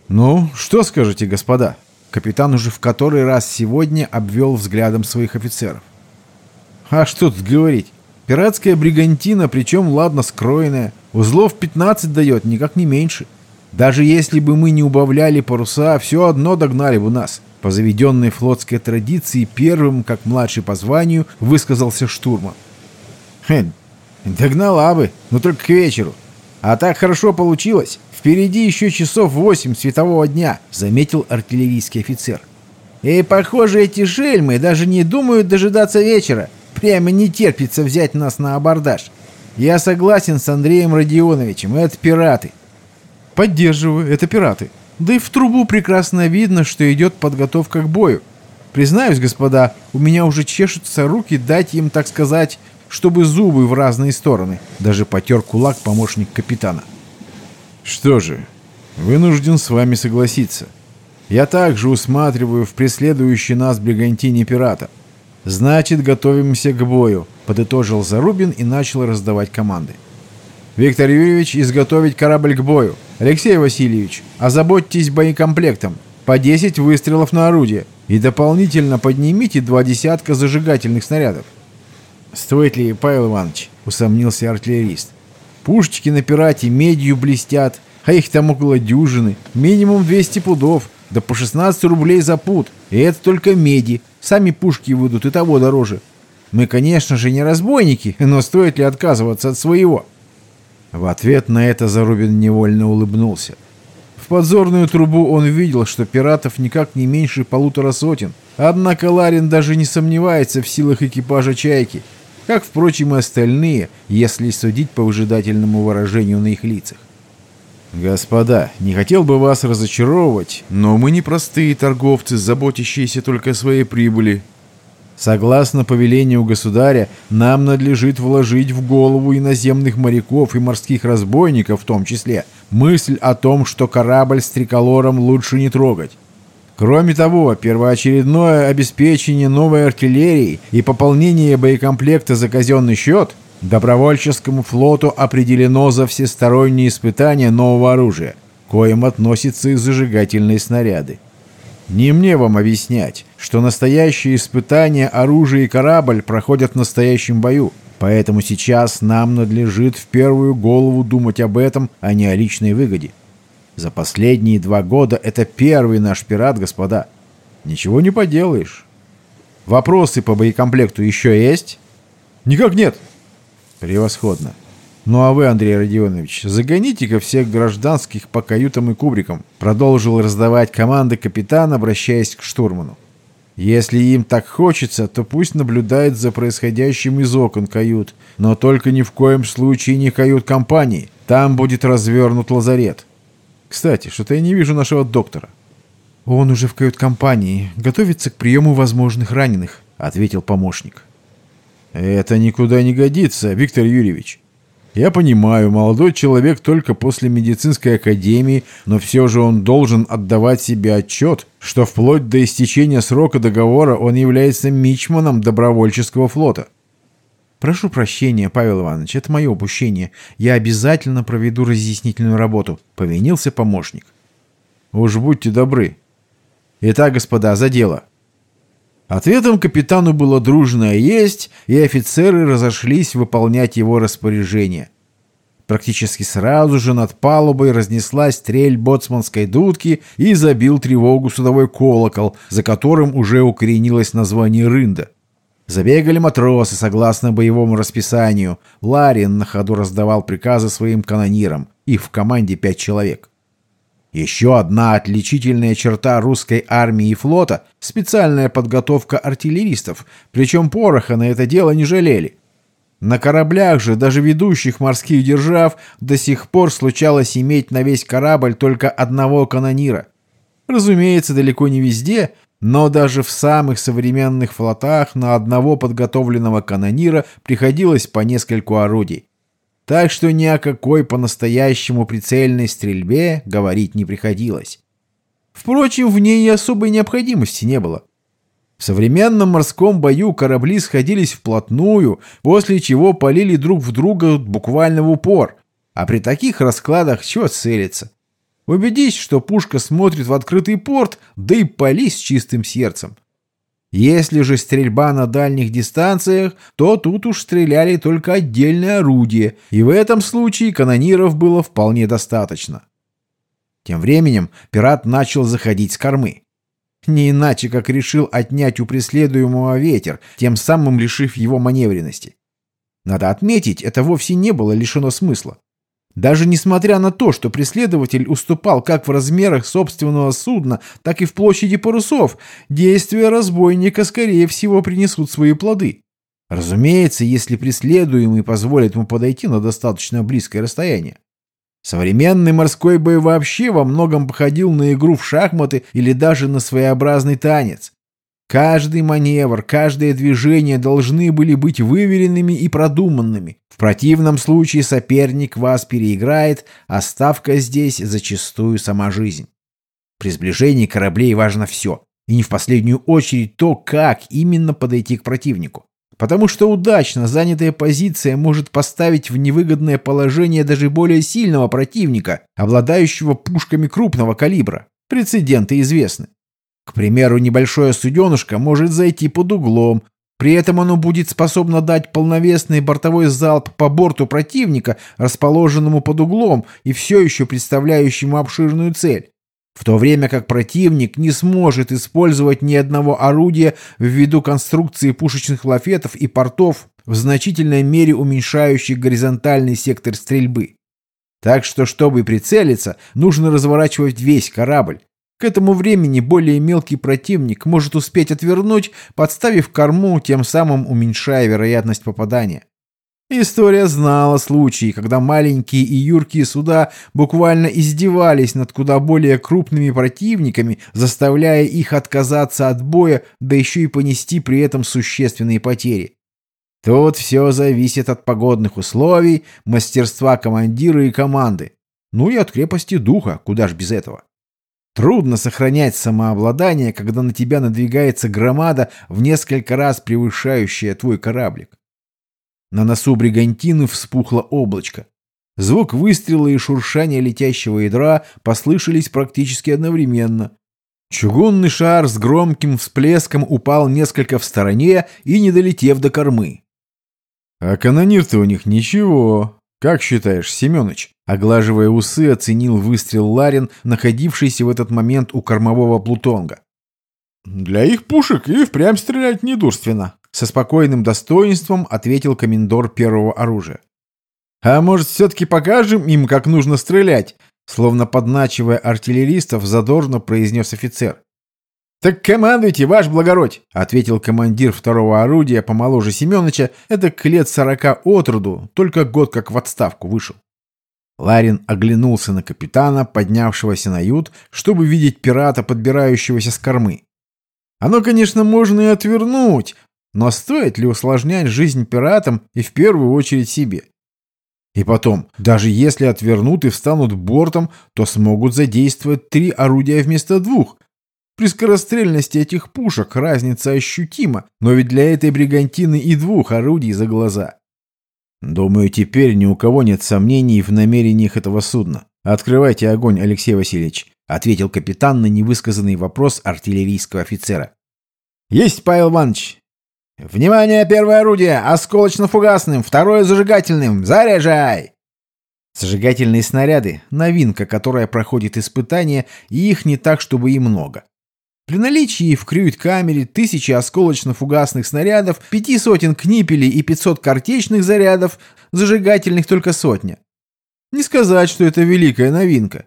[SPEAKER 1] «Ну, что скажете, господа?» Капитан уже в который раз сегодня обвел взглядом своих офицеров. А что тут говорить? Пиратская бригантина, причем ладно скроенная. Узлов 15 дает, никак не меньше. Даже если бы мы не убавляли паруса, все одно догнали бы нас. По заведенной флотской традиции первым, как младший по званию, высказался штурман. Хм, догнала бы, но только к вечеру. А так хорошо получилось. Впереди еще часов восемь светового дня», — заметил артиллерийский офицер. «И, похоже, эти шельмы даже не думают дожидаться вечера. Прямо не терпится взять нас на абордаж. Я согласен с Андреем Родионовичем, это пираты».
[SPEAKER 3] «Поддерживаю, это пираты. Да и в трубу прекрасно видно, что идет подготовка к бою. Признаюсь, господа, у меня уже чешутся руки дать им, так сказать,
[SPEAKER 1] чтобы зубы в разные стороны. Даже потер кулак помощник капитана.
[SPEAKER 2] Что же, вынужден с вами согласиться. Я также усматриваю в преследующей нас бригантине пирата. Значит, готовимся к бою, подытожил Зарубин и начал раздавать команды. Виктор Юрьевич, изготовить корабль к бою. Алексей Васильевич, озаботьтесь боекомплектом. По 10 выстрелов на орудие. И дополнительно поднимите два десятка зажигательных снарядов. «Стоит ли, Павел Иванович?» — усомнился артиллерист. «Пушечки на пирате медью блестят, а их там около дюжины, минимум 200 пудов, да по 16 рублей за пуд, и это только меди, сами пушки выйдут и того дороже. Мы, конечно же, не разбойники, но стоит ли отказываться от своего?» В ответ на это Зарубин невольно улыбнулся. В подзорную трубу он видел, что пиратов никак не меньше полутора сотен, однако Ларин даже не сомневается в силах экипажа «Чайки», как, впрочем, и остальные, если судить по выжидательному выражению на их лицах. «Господа, не хотел бы вас разочаровывать, но мы не простые торговцы, заботящиеся только о своей прибыли. Согласно повелению государя, нам надлежит вложить в голову иноземных моряков и морских разбойников в том числе мысль о том, что корабль с триколором лучше не трогать. Кроме того, первоочередное обеспечение новой артиллерии и пополнение боекомплекта за казенный счет – Добровольческому флоту определено за всесторонние испытания нового оружия, коим относятся и зажигательные снаряды. Не мне вам объяснять, что настоящие испытания оружия и корабль проходят в настоящем бою, поэтому сейчас нам надлежит в первую голову думать об этом, а не о личной выгоде. За последние два года это первый наш пират, господа. Ничего не поделаешь. Вопросы по боекомплекту еще есть?
[SPEAKER 3] Никак нет,
[SPEAKER 2] Превосходно. Ну а вы, Андрей Родионович, загоните-ка всех гражданских по каютам и кубрикам, продолжил раздавать команды капитан, обращаясь к штурману. Если им так хочется, то пусть наблюдает за происходящим из окон кают, но только ни в коем случае не кают-компании. Там будет развернут лазарет. Кстати, что-то я не вижу нашего доктора.
[SPEAKER 1] Он уже в кают-компании, готовится к приему возможных раненых, ответил помощник.
[SPEAKER 2] Это никуда не годится, Виктор Юрьевич. Я понимаю, молодой человек только после медицинской академии, но все же он должен отдавать себе отчет, что вплоть до истечения срока договора он является мичманом добровольческого флота.
[SPEAKER 1] «Прошу прощения, Павел Иванович, это мое упущение. Я обязательно проведу разъяснительную работу», — повинился помощник.
[SPEAKER 2] «Уж будьте добры. Итак, господа, за дело». Ответом капитану было дружное «есть», и офицеры разошлись выполнять его распоряжение. Практически сразу же над палубой разнеслась стрель боцманской дудки и забил тревогу судовой колокол, за которым уже укоренилось название рында. Забегали матросы согласно боевому расписанию. Ларин на ходу раздавал приказы своим канонирам. Их в команде пять человек. Еще одна отличительная черта русской армии и флота – специальная подготовка артиллеристов, причем пороха на это дело не жалели. На кораблях же, даже ведущих морских держав, до сих пор случалось иметь на весь корабль только одного канонира. Разумеется, далеко не везде, но даже в самых современных флотах на одного подготовленного канонира приходилось по нескольку орудий так что ни о какой по-настоящему прицельной стрельбе говорить не приходилось. Впрочем, в ней и особой необходимости не было. В современном морском бою корабли сходились вплотную, после чего полили друг в друга буквально в упор. А при таких раскладах чего целиться? Убедись, что пушка смотрит в открытый порт, да и пали с чистым сердцем. Если же стрельба на дальних дистанциях, то тут уж стреляли только отдельные орудия, и в этом случае канониров было вполне достаточно. Тем временем пират начал заходить с кормы. Не иначе, как решил отнять у преследуемого ветер, тем самым лишив его маневренности. Надо отметить, это вовсе не было лишено смысла. Даже несмотря на то, что преследователь уступал как в размерах собственного судна, так и в площади парусов, действия разбойника, скорее всего, принесут свои плоды. Разумеется, если преследуемый позволит ему подойти на достаточно близкое расстояние. Современный морской бой вообще во многом походил на игру в шахматы или даже на своеобразный танец.
[SPEAKER 1] Каждый маневр, каждое движение должны были быть выверенными и продуманными. В противном случае соперник вас переиграет, а ставка здесь зачастую сама жизнь. При сближении кораблей важно все, и не в последнюю очередь то, как именно подойти к противнику. Потому что удачно занятая позиция может поставить в невыгодное положение даже более сильного противника, обладающего пушками крупного калибра. Прецеденты известны. К примеру, небольшое суденышко может зайти под углом, при этом оно будет способно дать полновесный бортовой залп по борту противника, расположенному под углом и все еще представляющему обширную цель, в то время как противник не сможет использовать ни одного орудия ввиду конструкции пушечных лафетов и портов, в значительной мере уменьшающих горизонтальный сектор стрельбы. Так что, чтобы прицелиться, нужно разворачивать весь корабль, к этому времени более мелкий противник может успеть отвернуть, подставив корму, тем самым уменьшая вероятность попадания. История знала случаи, когда маленькие и юркие суда буквально издевались над куда более крупными противниками, заставляя их отказаться от боя, да еще и понести при этом существенные потери. Тут все зависит от погодных условий, мастерства командира и команды. Ну и от крепости духа, куда ж без этого. Трудно сохранять самообладание, когда на тебя надвигается громада, в несколько раз превышающая твой кораблик. На носу бригантины вспухло облачко. Звук выстрела и шуршание летящего ядра послышались практически одновременно. Чугунный шар с громким всплеском упал несколько в стороне и не долетев до кормы.
[SPEAKER 3] «А канонир-то у них ничего. Как считаешь, Семёныч?» Оглаживая усы, оценил выстрел Ларин, находившийся в этот момент у кормового плутонга.
[SPEAKER 2] «Для их пушек и впрямь стрелять недурственно», — со спокойным достоинством ответил комендор первого оружия.
[SPEAKER 3] «А может, все-таки покажем им, как нужно стрелять?» Словно подначивая артиллеристов, задорно произнес офицер.
[SPEAKER 2] «Так командуйте, ваш благородь!» — ответил командир второго орудия помоложе Семеновича, это к лет сорока от роду, только год как в отставку вышел. Ларин оглянулся на капитана, поднявшегося на ют, чтобы видеть пирата, подбирающегося с кормы. Оно, конечно, можно и отвернуть, но стоит ли усложнять жизнь пиратам и в первую очередь себе? И потом, даже если отвернут и встанут бортом, то смогут задействовать три орудия вместо двух. При скорострельности этих пушек разница ощутима, но ведь для этой бригантины и двух орудий за глаза.
[SPEAKER 1] Думаю, теперь ни у кого нет сомнений в намерениях этого судна. Открывайте огонь, Алексей Васильевич, ответил капитан на невысказанный вопрос артиллерийского офицера.
[SPEAKER 2] Есть, Павел Иванович. Внимание, первое орудие, осколочно-фугасным, второе зажигательным. Заряжай!
[SPEAKER 1] Зажигательные снаряды — новинка, которая проходит испытания, и их не так, чтобы и много. При наличии в крюит-камере тысячи осколочно-фугасных снарядов, пяти сотен книпелей и 500 картечных зарядов, зажигательных только сотня. Не сказать, что это великая новинка.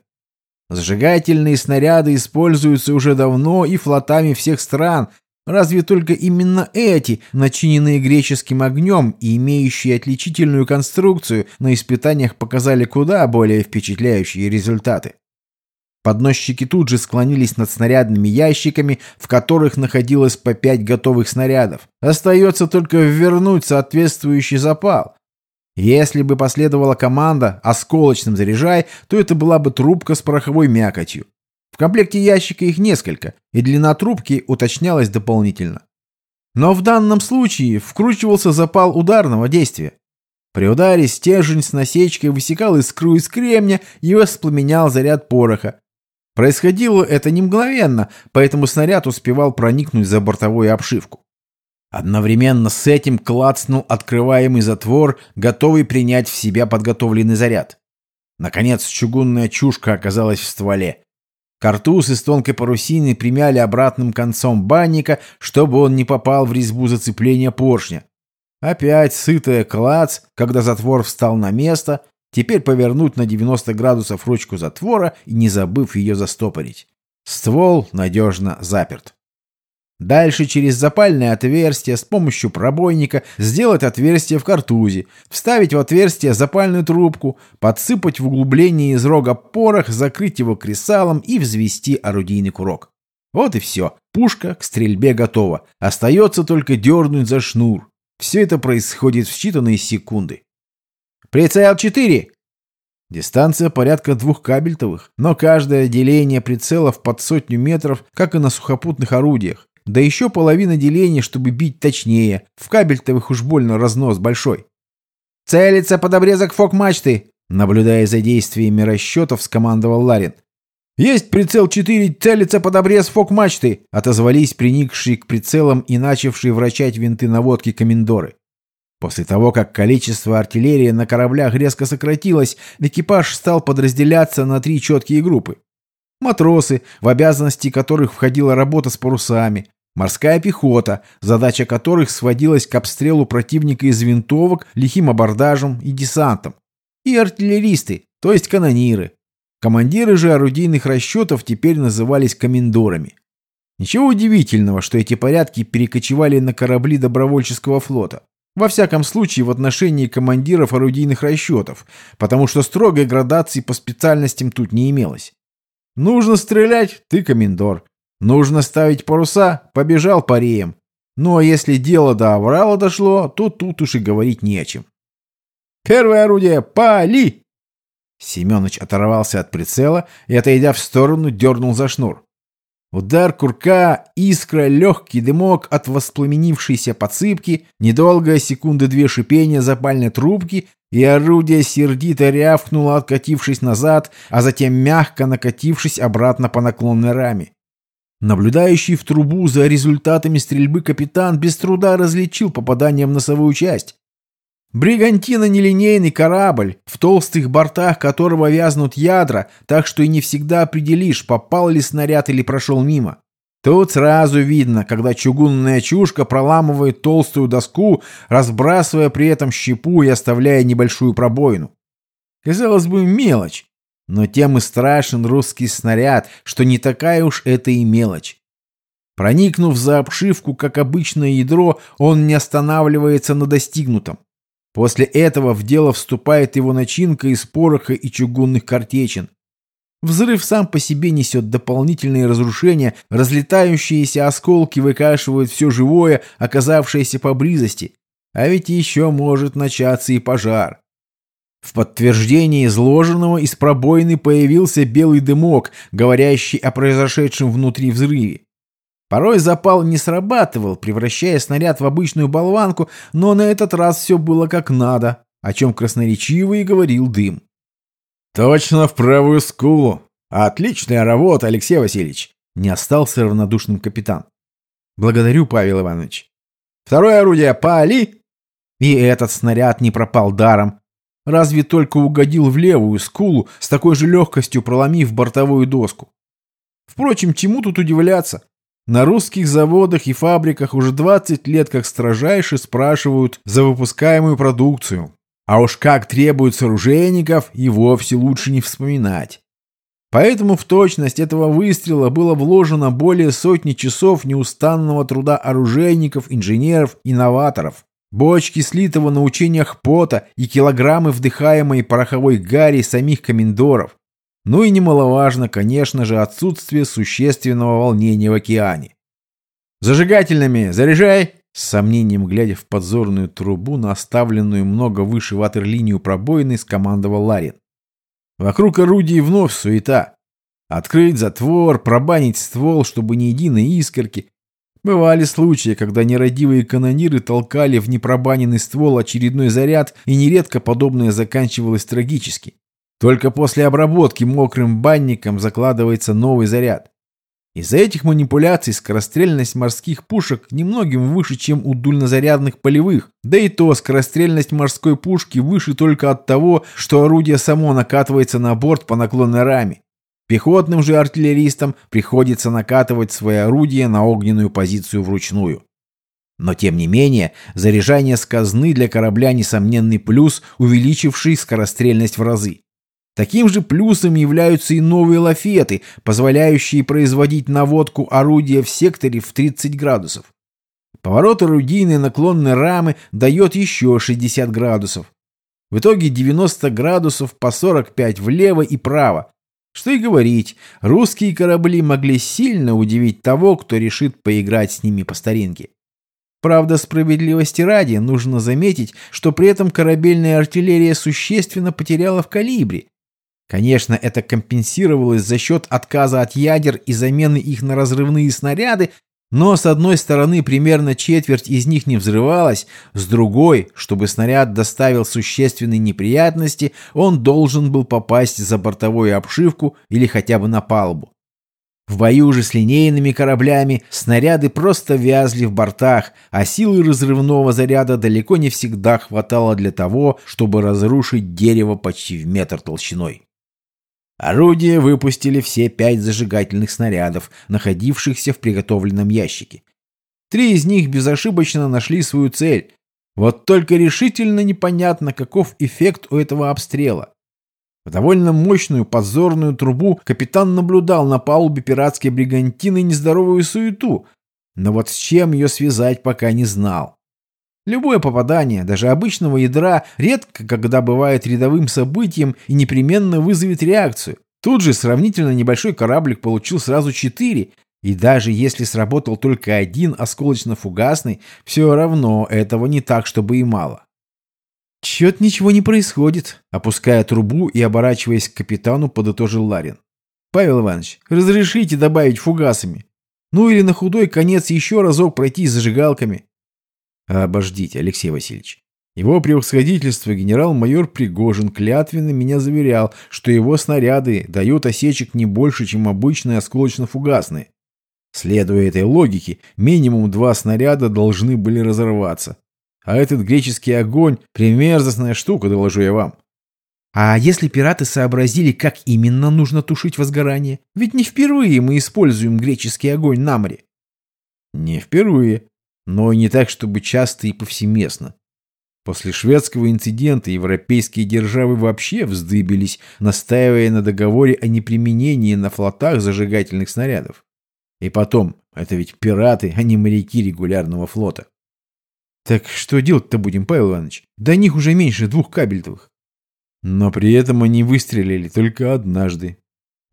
[SPEAKER 1] Зажигательные снаряды используются уже давно и флотами всех стран, разве только именно эти, начиненные греческим огнем и имеющие отличительную конструкцию, на испытаниях показали куда более впечатляющие результаты. Подносчики тут же склонились над снарядными ящиками, в которых находилось по пять готовых снарядов. Остается только ввернуть соответствующий запал. Если бы последовала команда «осколочным заряжай», то это была бы трубка с пороховой мякотью. В комплекте ящика их несколько, и длина трубки уточнялась дополнительно. Но в данном случае вкручивался запал ударного действия. При ударе стержень с насечкой высекал искру из кремня и воспламенял заряд пороха, Происходило это не мгновенно, поэтому снаряд успевал проникнуть за бортовую обшивку. Одновременно с этим клацнул открываемый затвор, готовый принять в себя подготовленный заряд. Наконец, чугунная чушка оказалась в стволе. Картуз из тонкой парусины примяли обратным концом банника, чтобы он не попал в резьбу зацепления поршня. Опять сытая клац, когда затвор встал на место, Теперь повернуть на 90 градусов ручку затвора и не забыв ее застопорить. Ствол надежно заперт. Дальше через запальное отверстие с помощью пробойника сделать отверстие в картузе, вставить в отверстие запальную трубку, подсыпать в углубление из рога порох, закрыть его кресалом и взвести орудийный курок. Вот и все. Пушка к стрельбе готова. Остается только дернуть за шнур. Все это происходит в считанные секунды. «Прицел 4!» Дистанция порядка двух кабельтовых, но каждое деление прицелов под сотню метров, как и на сухопутных орудиях. Да еще половина деления, чтобы бить точнее. В кабельтовых уж больно разнос большой. «Целится под обрезок фок-мачты!» Наблюдая за действиями расчетов, скомандовал Ларин. «Есть прицел 4, целится под обрез фок-мачты!» отозвались приникшие к прицелам и начавшие вращать винты наводки комендоры. После того, как количество артиллерии на кораблях резко сократилось, экипаж стал подразделяться на три четкие группы. Матросы, в обязанности которых входила работа с парусами, морская пехота, задача которых сводилась к обстрелу противника из винтовок, лихим абордажем и десантом, и артиллеристы, то есть канониры. Командиры же орудийных расчетов теперь назывались комендорами. Ничего удивительного, что эти порядки перекочевали на корабли добровольческого флота. Во всяком случае, в отношении командиров орудийных расчетов, потому что строгой градации по специальностям тут не имелось. Нужно стрелять – ты комендор. Нужно ставить паруса – побежал пареем. Ну а если дело до аврала дошло, то тут уж и говорить не о чем. Первое орудие – пали! Семенович оторвался от прицела и, отойдя в сторону, дернул за шнур. Удар курка, искра, легкий дымок от воспламенившейся подсыпки, недолгая секунды две шипения запальной трубки, и орудие сердито рявкнуло, откатившись назад, а затем мягко накатившись обратно по наклонной раме. Наблюдающий в трубу за результатами стрельбы капитан без труда различил попадание в носовую часть. Бригантина – нелинейный корабль, в толстых бортах которого вязнут ядра, так что и не всегда определишь, попал ли снаряд или прошел мимо. Тут сразу видно, когда чугунная чушка проламывает толстую доску, разбрасывая при этом щепу и оставляя небольшую пробоину. Казалось бы, мелочь, но тем и страшен русский снаряд, что не такая уж это и мелочь. Проникнув за обшивку, как обычное ядро, он не останавливается на достигнутом. После этого в дело вступает его начинка из пороха и чугунных картечин. Взрыв сам по себе несет дополнительные разрушения, разлетающиеся осколки выкашивают все живое, оказавшееся поблизости. А ведь еще может начаться и пожар. В подтверждение изложенного из пробоины появился белый дымок, говорящий о произошедшем внутри взрыве. Порой запал не срабатывал, превращая снаряд в обычную болванку, но на этот раз все было как надо, о чем красноречиво и говорил дым.
[SPEAKER 2] «Точно в правую скулу! Отличная работа, Алексей Васильевич!» Не остался равнодушным капитан.
[SPEAKER 1] «Благодарю, Павел Иванович. Второе орудие, пали!» И этот снаряд не пропал даром. Разве только угодил в левую скулу, с такой же легкостью проломив бортовую доску. Впрочем, чему тут удивляться? На русских заводах и фабриках уже 20 лет как строжайше спрашивают за выпускаемую продукцию. А уж как требуют с оружейников, и вовсе лучше не вспоминать. Поэтому в точность этого выстрела было вложено более сотни часов неустанного труда оружейников, инженеров, инноваторов. Бочки слитого на учениях пота и килограммы вдыхаемой пороховой гари самих комендоров. Ну и немаловажно, конечно же, отсутствие существенного волнения в океане. «Зажигательными! Заряжай!» С сомнением глядя в подзорную трубу на оставленную много выше ватерлинию пробоины, скомандовал Ларин. Вокруг орудий вновь суета. Открыть затвор, пробанить ствол, чтобы ни единой искорки. Бывали случаи, когда нерадивые канониры толкали в непробаненный ствол очередной заряд, и нередко подобное заканчивалось трагически. Только после обработки мокрым банником закладывается новый заряд. Из-за этих манипуляций скорострельность морских пушек немногим выше, чем у дульнозарядных полевых, да и то скорострельность морской пушки выше только от того, что орудие само накатывается на борт по наклонной раме. Пехотным же артиллеристам приходится накатывать свои орудия на огненную позицию вручную. Но тем не менее, заряжание с казны для корабля несомненный плюс, увеличивший скорострельность в разы. Таким же плюсом являются и новые лафеты, позволяющие производить наводку орудия в секторе в 30 градусов. Поворот орудийной наклонной рамы дает еще 60 градусов. В итоге 90 градусов по 45 влево и право. Что и говорить, русские корабли могли сильно удивить того, кто решит поиграть с ними по старинке. Правда, справедливости ради, нужно заметить, что при этом корабельная артиллерия существенно потеряла в калибре. Конечно, это компенсировалось за счет отказа от ядер и замены их на разрывные снаряды, но с одной стороны примерно четверть из них не взрывалась, с другой, чтобы снаряд доставил существенные неприятности, он должен был попасть за бортовую обшивку или хотя бы на палубу. В бою же с линейными кораблями снаряды просто вязли в бортах, а силы разрывного заряда далеко не всегда хватало для того, чтобы разрушить дерево почти в метр толщиной. Орудия выпустили все пять зажигательных снарядов, находившихся в приготовленном ящике. Три из них безошибочно нашли свою цель. Вот только решительно непонятно, каков эффект у этого обстрела. В довольно мощную подзорную трубу капитан наблюдал на палубе пиратской бригантины нездоровую суету, но вот с чем ее связать пока не знал. Любое попадание, даже обычного ядра, редко когда бывает рядовым событием и непременно вызовет реакцию. Тут же сравнительно небольшой кораблик получил сразу четыре, и даже если сработал только один осколочно-фугасный, все равно этого не так, чтобы и мало. «Чет ничего не происходит», — опуская трубу и оборачиваясь к капитану, подытожил Ларин. «Павел Иванович, разрешите добавить фугасами? Ну или на худой конец еще разок пройти зажигалками?» Обождите, Алексей Васильевич. Его превосходительство генерал-майор Пригожин клятвенно меня заверял, что его снаряды дают осечек не больше, чем обычные осколочно-фугасные. Следуя этой логике, минимум два снаряда должны были разорваться. А этот греческий огонь – примерзостная штука, доложу я вам. А если пираты сообразили, как именно нужно тушить возгорание? Ведь не впервые мы используем греческий огонь на море. Не впервые но и не так, чтобы часто и повсеместно. После шведского инцидента европейские державы вообще вздыбились, настаивая на договоре о неприменении на флотах зажигательных снарядов. И потом, это ведь пираты, а не моряки регулярного флота. Так что делать-то будем, Павел Иванович? До них уже меньше двух кабельтовых. Но при этом они выстрелили только однажды,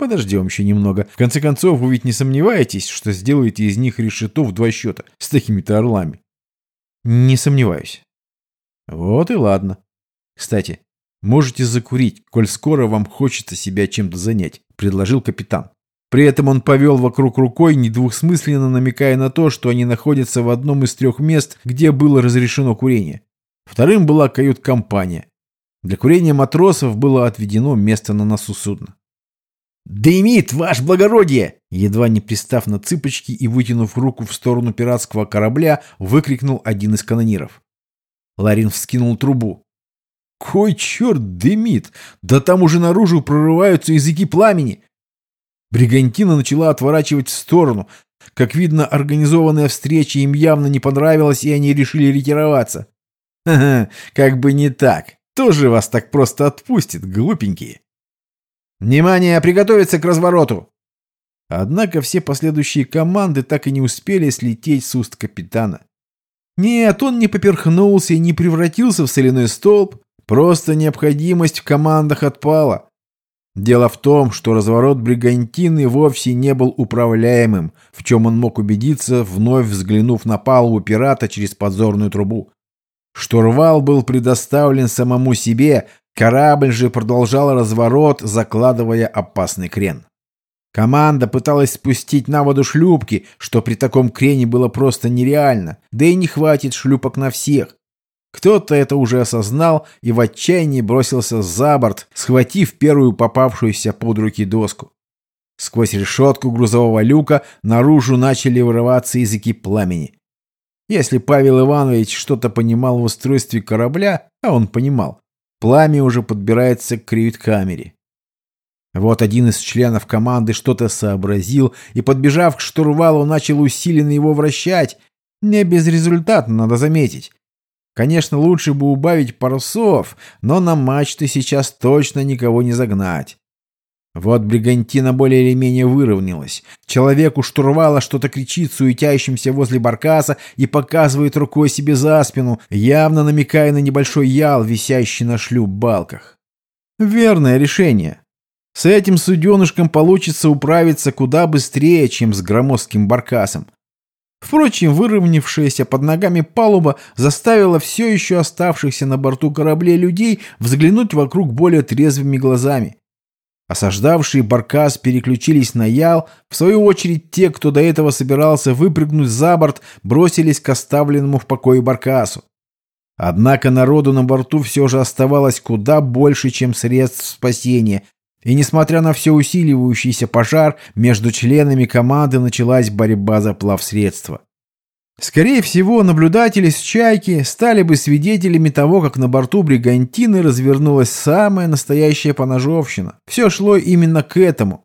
[SPEAKER 1] Подождем еще немного. В конце концов, вы ведь не сомневаетесь, что сделаете из них решето в два счета с такими-то орлами? Не сомневаюсь. Вот и ладно. Кстати, можете закурить, коль скоро вам хочется себя чем-то занять, предложил капитан. При этом он повел вокруг рукой, недвусмысленно намекая на то, что они находятся в одном из трех мест, где было разрешено курение. Вторым была кают-компания. Для курения матросов было отведено место на носу судна. «Дымит, ваше благородие!» Едва не пристав на цыпочки и вытянув руку в сторону пиратского корабля, выкрикнул один из канониров. Ларин вскинул трубу. «Кой черт дымит! Да там уже наружу прорываются языки пламени!» Бригантина начала отворачивать в сторону. Как видно, организованная встреча им явно не понравилась, и они решили ретироваться. «Ха-ха, как бы не так. Тоже вас так просто отпустит, глупенькие!» «Внимание! Приготовиться к развороту!» Однако все последующие команды так и не успели слететь с уст капитана. Нет, он не поперхнулся и не превратился в соляной столб, просто необходимость в командах отпала. Дело в том, что разворот бригантины вовсе не был управляемым, в чем он мог убедиться, вновь взглянув на палубу пирата через подзорную трубу. Штурвал был предоставлен самому себе, Корабль же продолжал разворот, закладывая опасный крен. Команда пыталась спустить на воду шлюпки, что при таком крене было просто нереально, да и не хватит шлюпок на всех. Кто-то это уже осознал и в отчаянии бросился за борт, схватив первую попавшуюся под руки доску. Сквозь решетку грузового люка наружу начали вырываться языки пламени. Если Павел Иванович что-то понимал в устройстве корабля, а он понимал, Пламя уже подбирается к кают-камере. Вот один из членов команды что-то сообразил и, подбежав к штурвалу, начал усиленно его вращать. Не безрезультатно, надо заметить. Конечно, лучше бы убавить парусов, но на мачты сейчас точно никого не загнать. Вот бригантина более или менее выровнялась. Человек у штурвала что-то кричит суетящимся возле баркаса и показывает рукой себе за спину, явно намекая на небольшой ял, висящий на шлюп-балках. Верное решение. С этим суденышком получится управиться куда быстрее, чем с громоздким баркасом. Впрочем, выровнявшаяся под ногами палуба заставила все еще оставшихся на борту кораблей людей взглянуть вокруг более трезвыми глазами. Осаждавшие баркас переключились на ял, в свою очередь те, кто до этого собирался выпрыгнуть за борт, бросились к оставленному в покое баркасу. Однако народу на борту все же оставалось куда больше, чем средств спасения, и несмотря на все усиливающийся пожар, между членами команды началась борьба за плавсредство. Скорее всего, наблюдатели с «Чайки» стали бы свидетелями того, как на борту «Бригантины» развернулась самая настоящая поножовщина. Все шло именно к этому.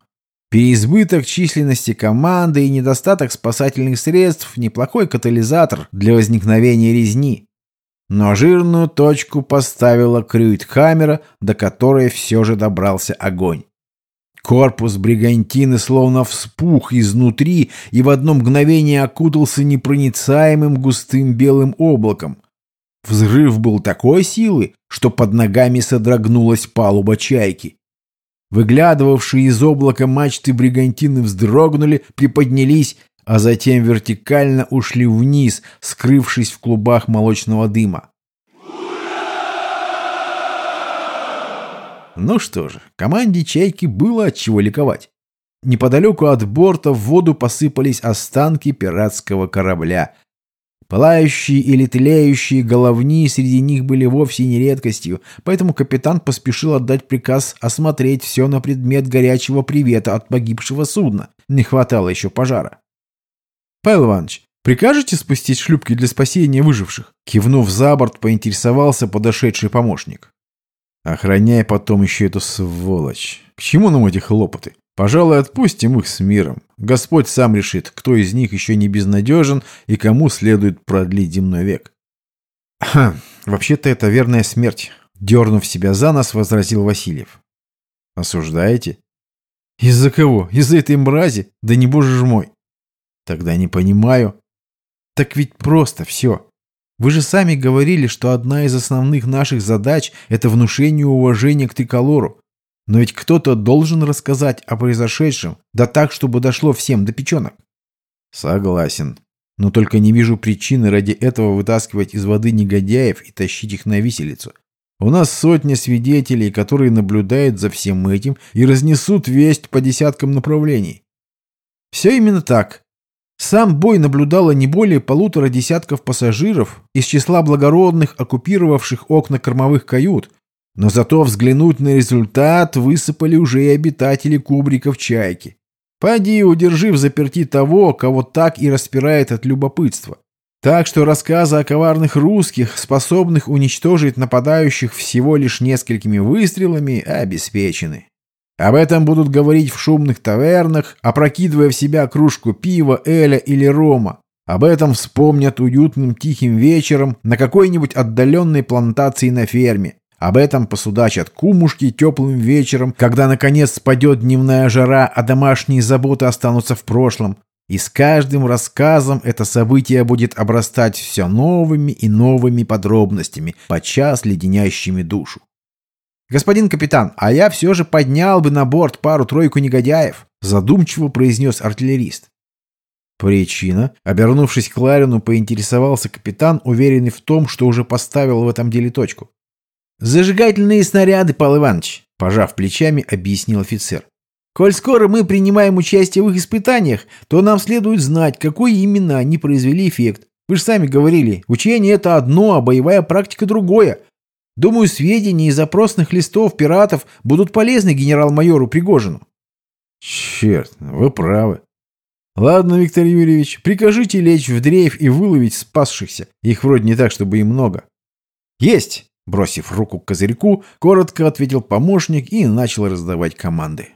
[SPEAKER 1] Переизбыток численности команды и недостаток спасательных средств – неплохой катализатор для возникновения резни. Но жирную точку поставила крюит-камера, до которой все же добрался огонь. Корпус бригантины словно вспух изнутри и в одно мгновение окутался непроницаемым густым белым облаком. Взрыв был такой силы, что под ногами содрогнулась палуба чайки. Выглядывавшие из облака мачты бригантины вздрогнули, приподнялись а затем вертикально ушли вниз, скрывшись в клубах молочного дыма. Ну что же, команде «Чайки» было от чего ликовать. Неподалеку от борта в воду посыпались останки пиратского корабля. Пылающие или тлеющие головни среди них были вовсе не редкостью, поэтому капитан поспешил отдать приказ осмотреть все на предмет горячего привета от погибшего судна. Не хватало еще пожара. «Павел Иванович, прикажете спустить шлюпки для спасения выживших?» Кивнув за борт, поинтересовался подошедший помощник. «Охраняй потом еще эту сволочь. К чему нам эти хлопоты? Пожалуй, отпустим их с миром. Господь сам решит, кто из них еще не безнадежен и кому следует продлить земной век». «Хм, вообще-то это верная смерть», — дернув себя за нос, возразил Васильев. «Осуждаете?» «Из-за кого? Из-за этой мрази? Да не боже ж мой!» Тогда не понимаю. Так ведь просто все. Вы же сами говорили, что одна из основных наших задач – это внушение уважения к триколору. Но ведь кто-то должен рассказать о произошедшем, да так, чтобы дошло всем до печенок. Согласен. Но только не вижу причины ради этого вытаскивать из воды негодяев и тащить их на виселицу. У нас сотня свидетелей, которые наблюдают за всем этим и разнесут весть по десяткам направлений. Все именно так. Сам бой наблюдало не более полутора десятков пассажиров из числа благородных, оккупировавших окна кормовых кают, но зато взглянуть на результат высыпали уже и обитатели кубриков «Чайки». Поди, удержи в заперти того, кого так и распирает от любопытства. Так что рассказы о коварных русских, способных уничтожить нападающих всего лишь несколькими выстрелами, обеспечены. Об этом будут говорить в шумных тавернах, опрокидывая в себя кружку пива, эля или рома. Об этом вспомнят уютным тихим вечером на какой-нибудь отдаленной плантации на ферме. Об этом посудачат кумушки теплым вечером, когда наконец спадет дневная жара, а домашние заботы останутся в прошлом. И с каждым рассказом это событие будет обрастать все новыми и новыми подробностями, подчас леденящими душу. «Господин капитан, а я все же поднял бы на борт пару-тройку негодяев», задумчиво произнес артиллерист. Причина? Обернувшись к Ларину, поинтересовался капитан, уверенный в том, что уже поставил в этом деле точку. «Зажигательные снаряды, Павел Иванович», – пожав плечами, объяснил офицер. «Коль скоро мы принимаем участие в их испытаниях, то нам следует знать, какой именно они произвели эффект. Вы же сами говорили, учение – это одно, а боевая практика – другое. Думаю, сведения из опросных листов пиратов будут полезны генерал-майору Пригожину.
[SPEAKER 2] Черт, вы правы. Ладно, Виктор Юрьевич, прикажите лечь в дрейф и выловить спасшихся. Их вроде не так, чтобы и много.
[SPEAKER 1] Есть! Бросив руку к козырьку, коротко ответил помощник и начал раздавать команды.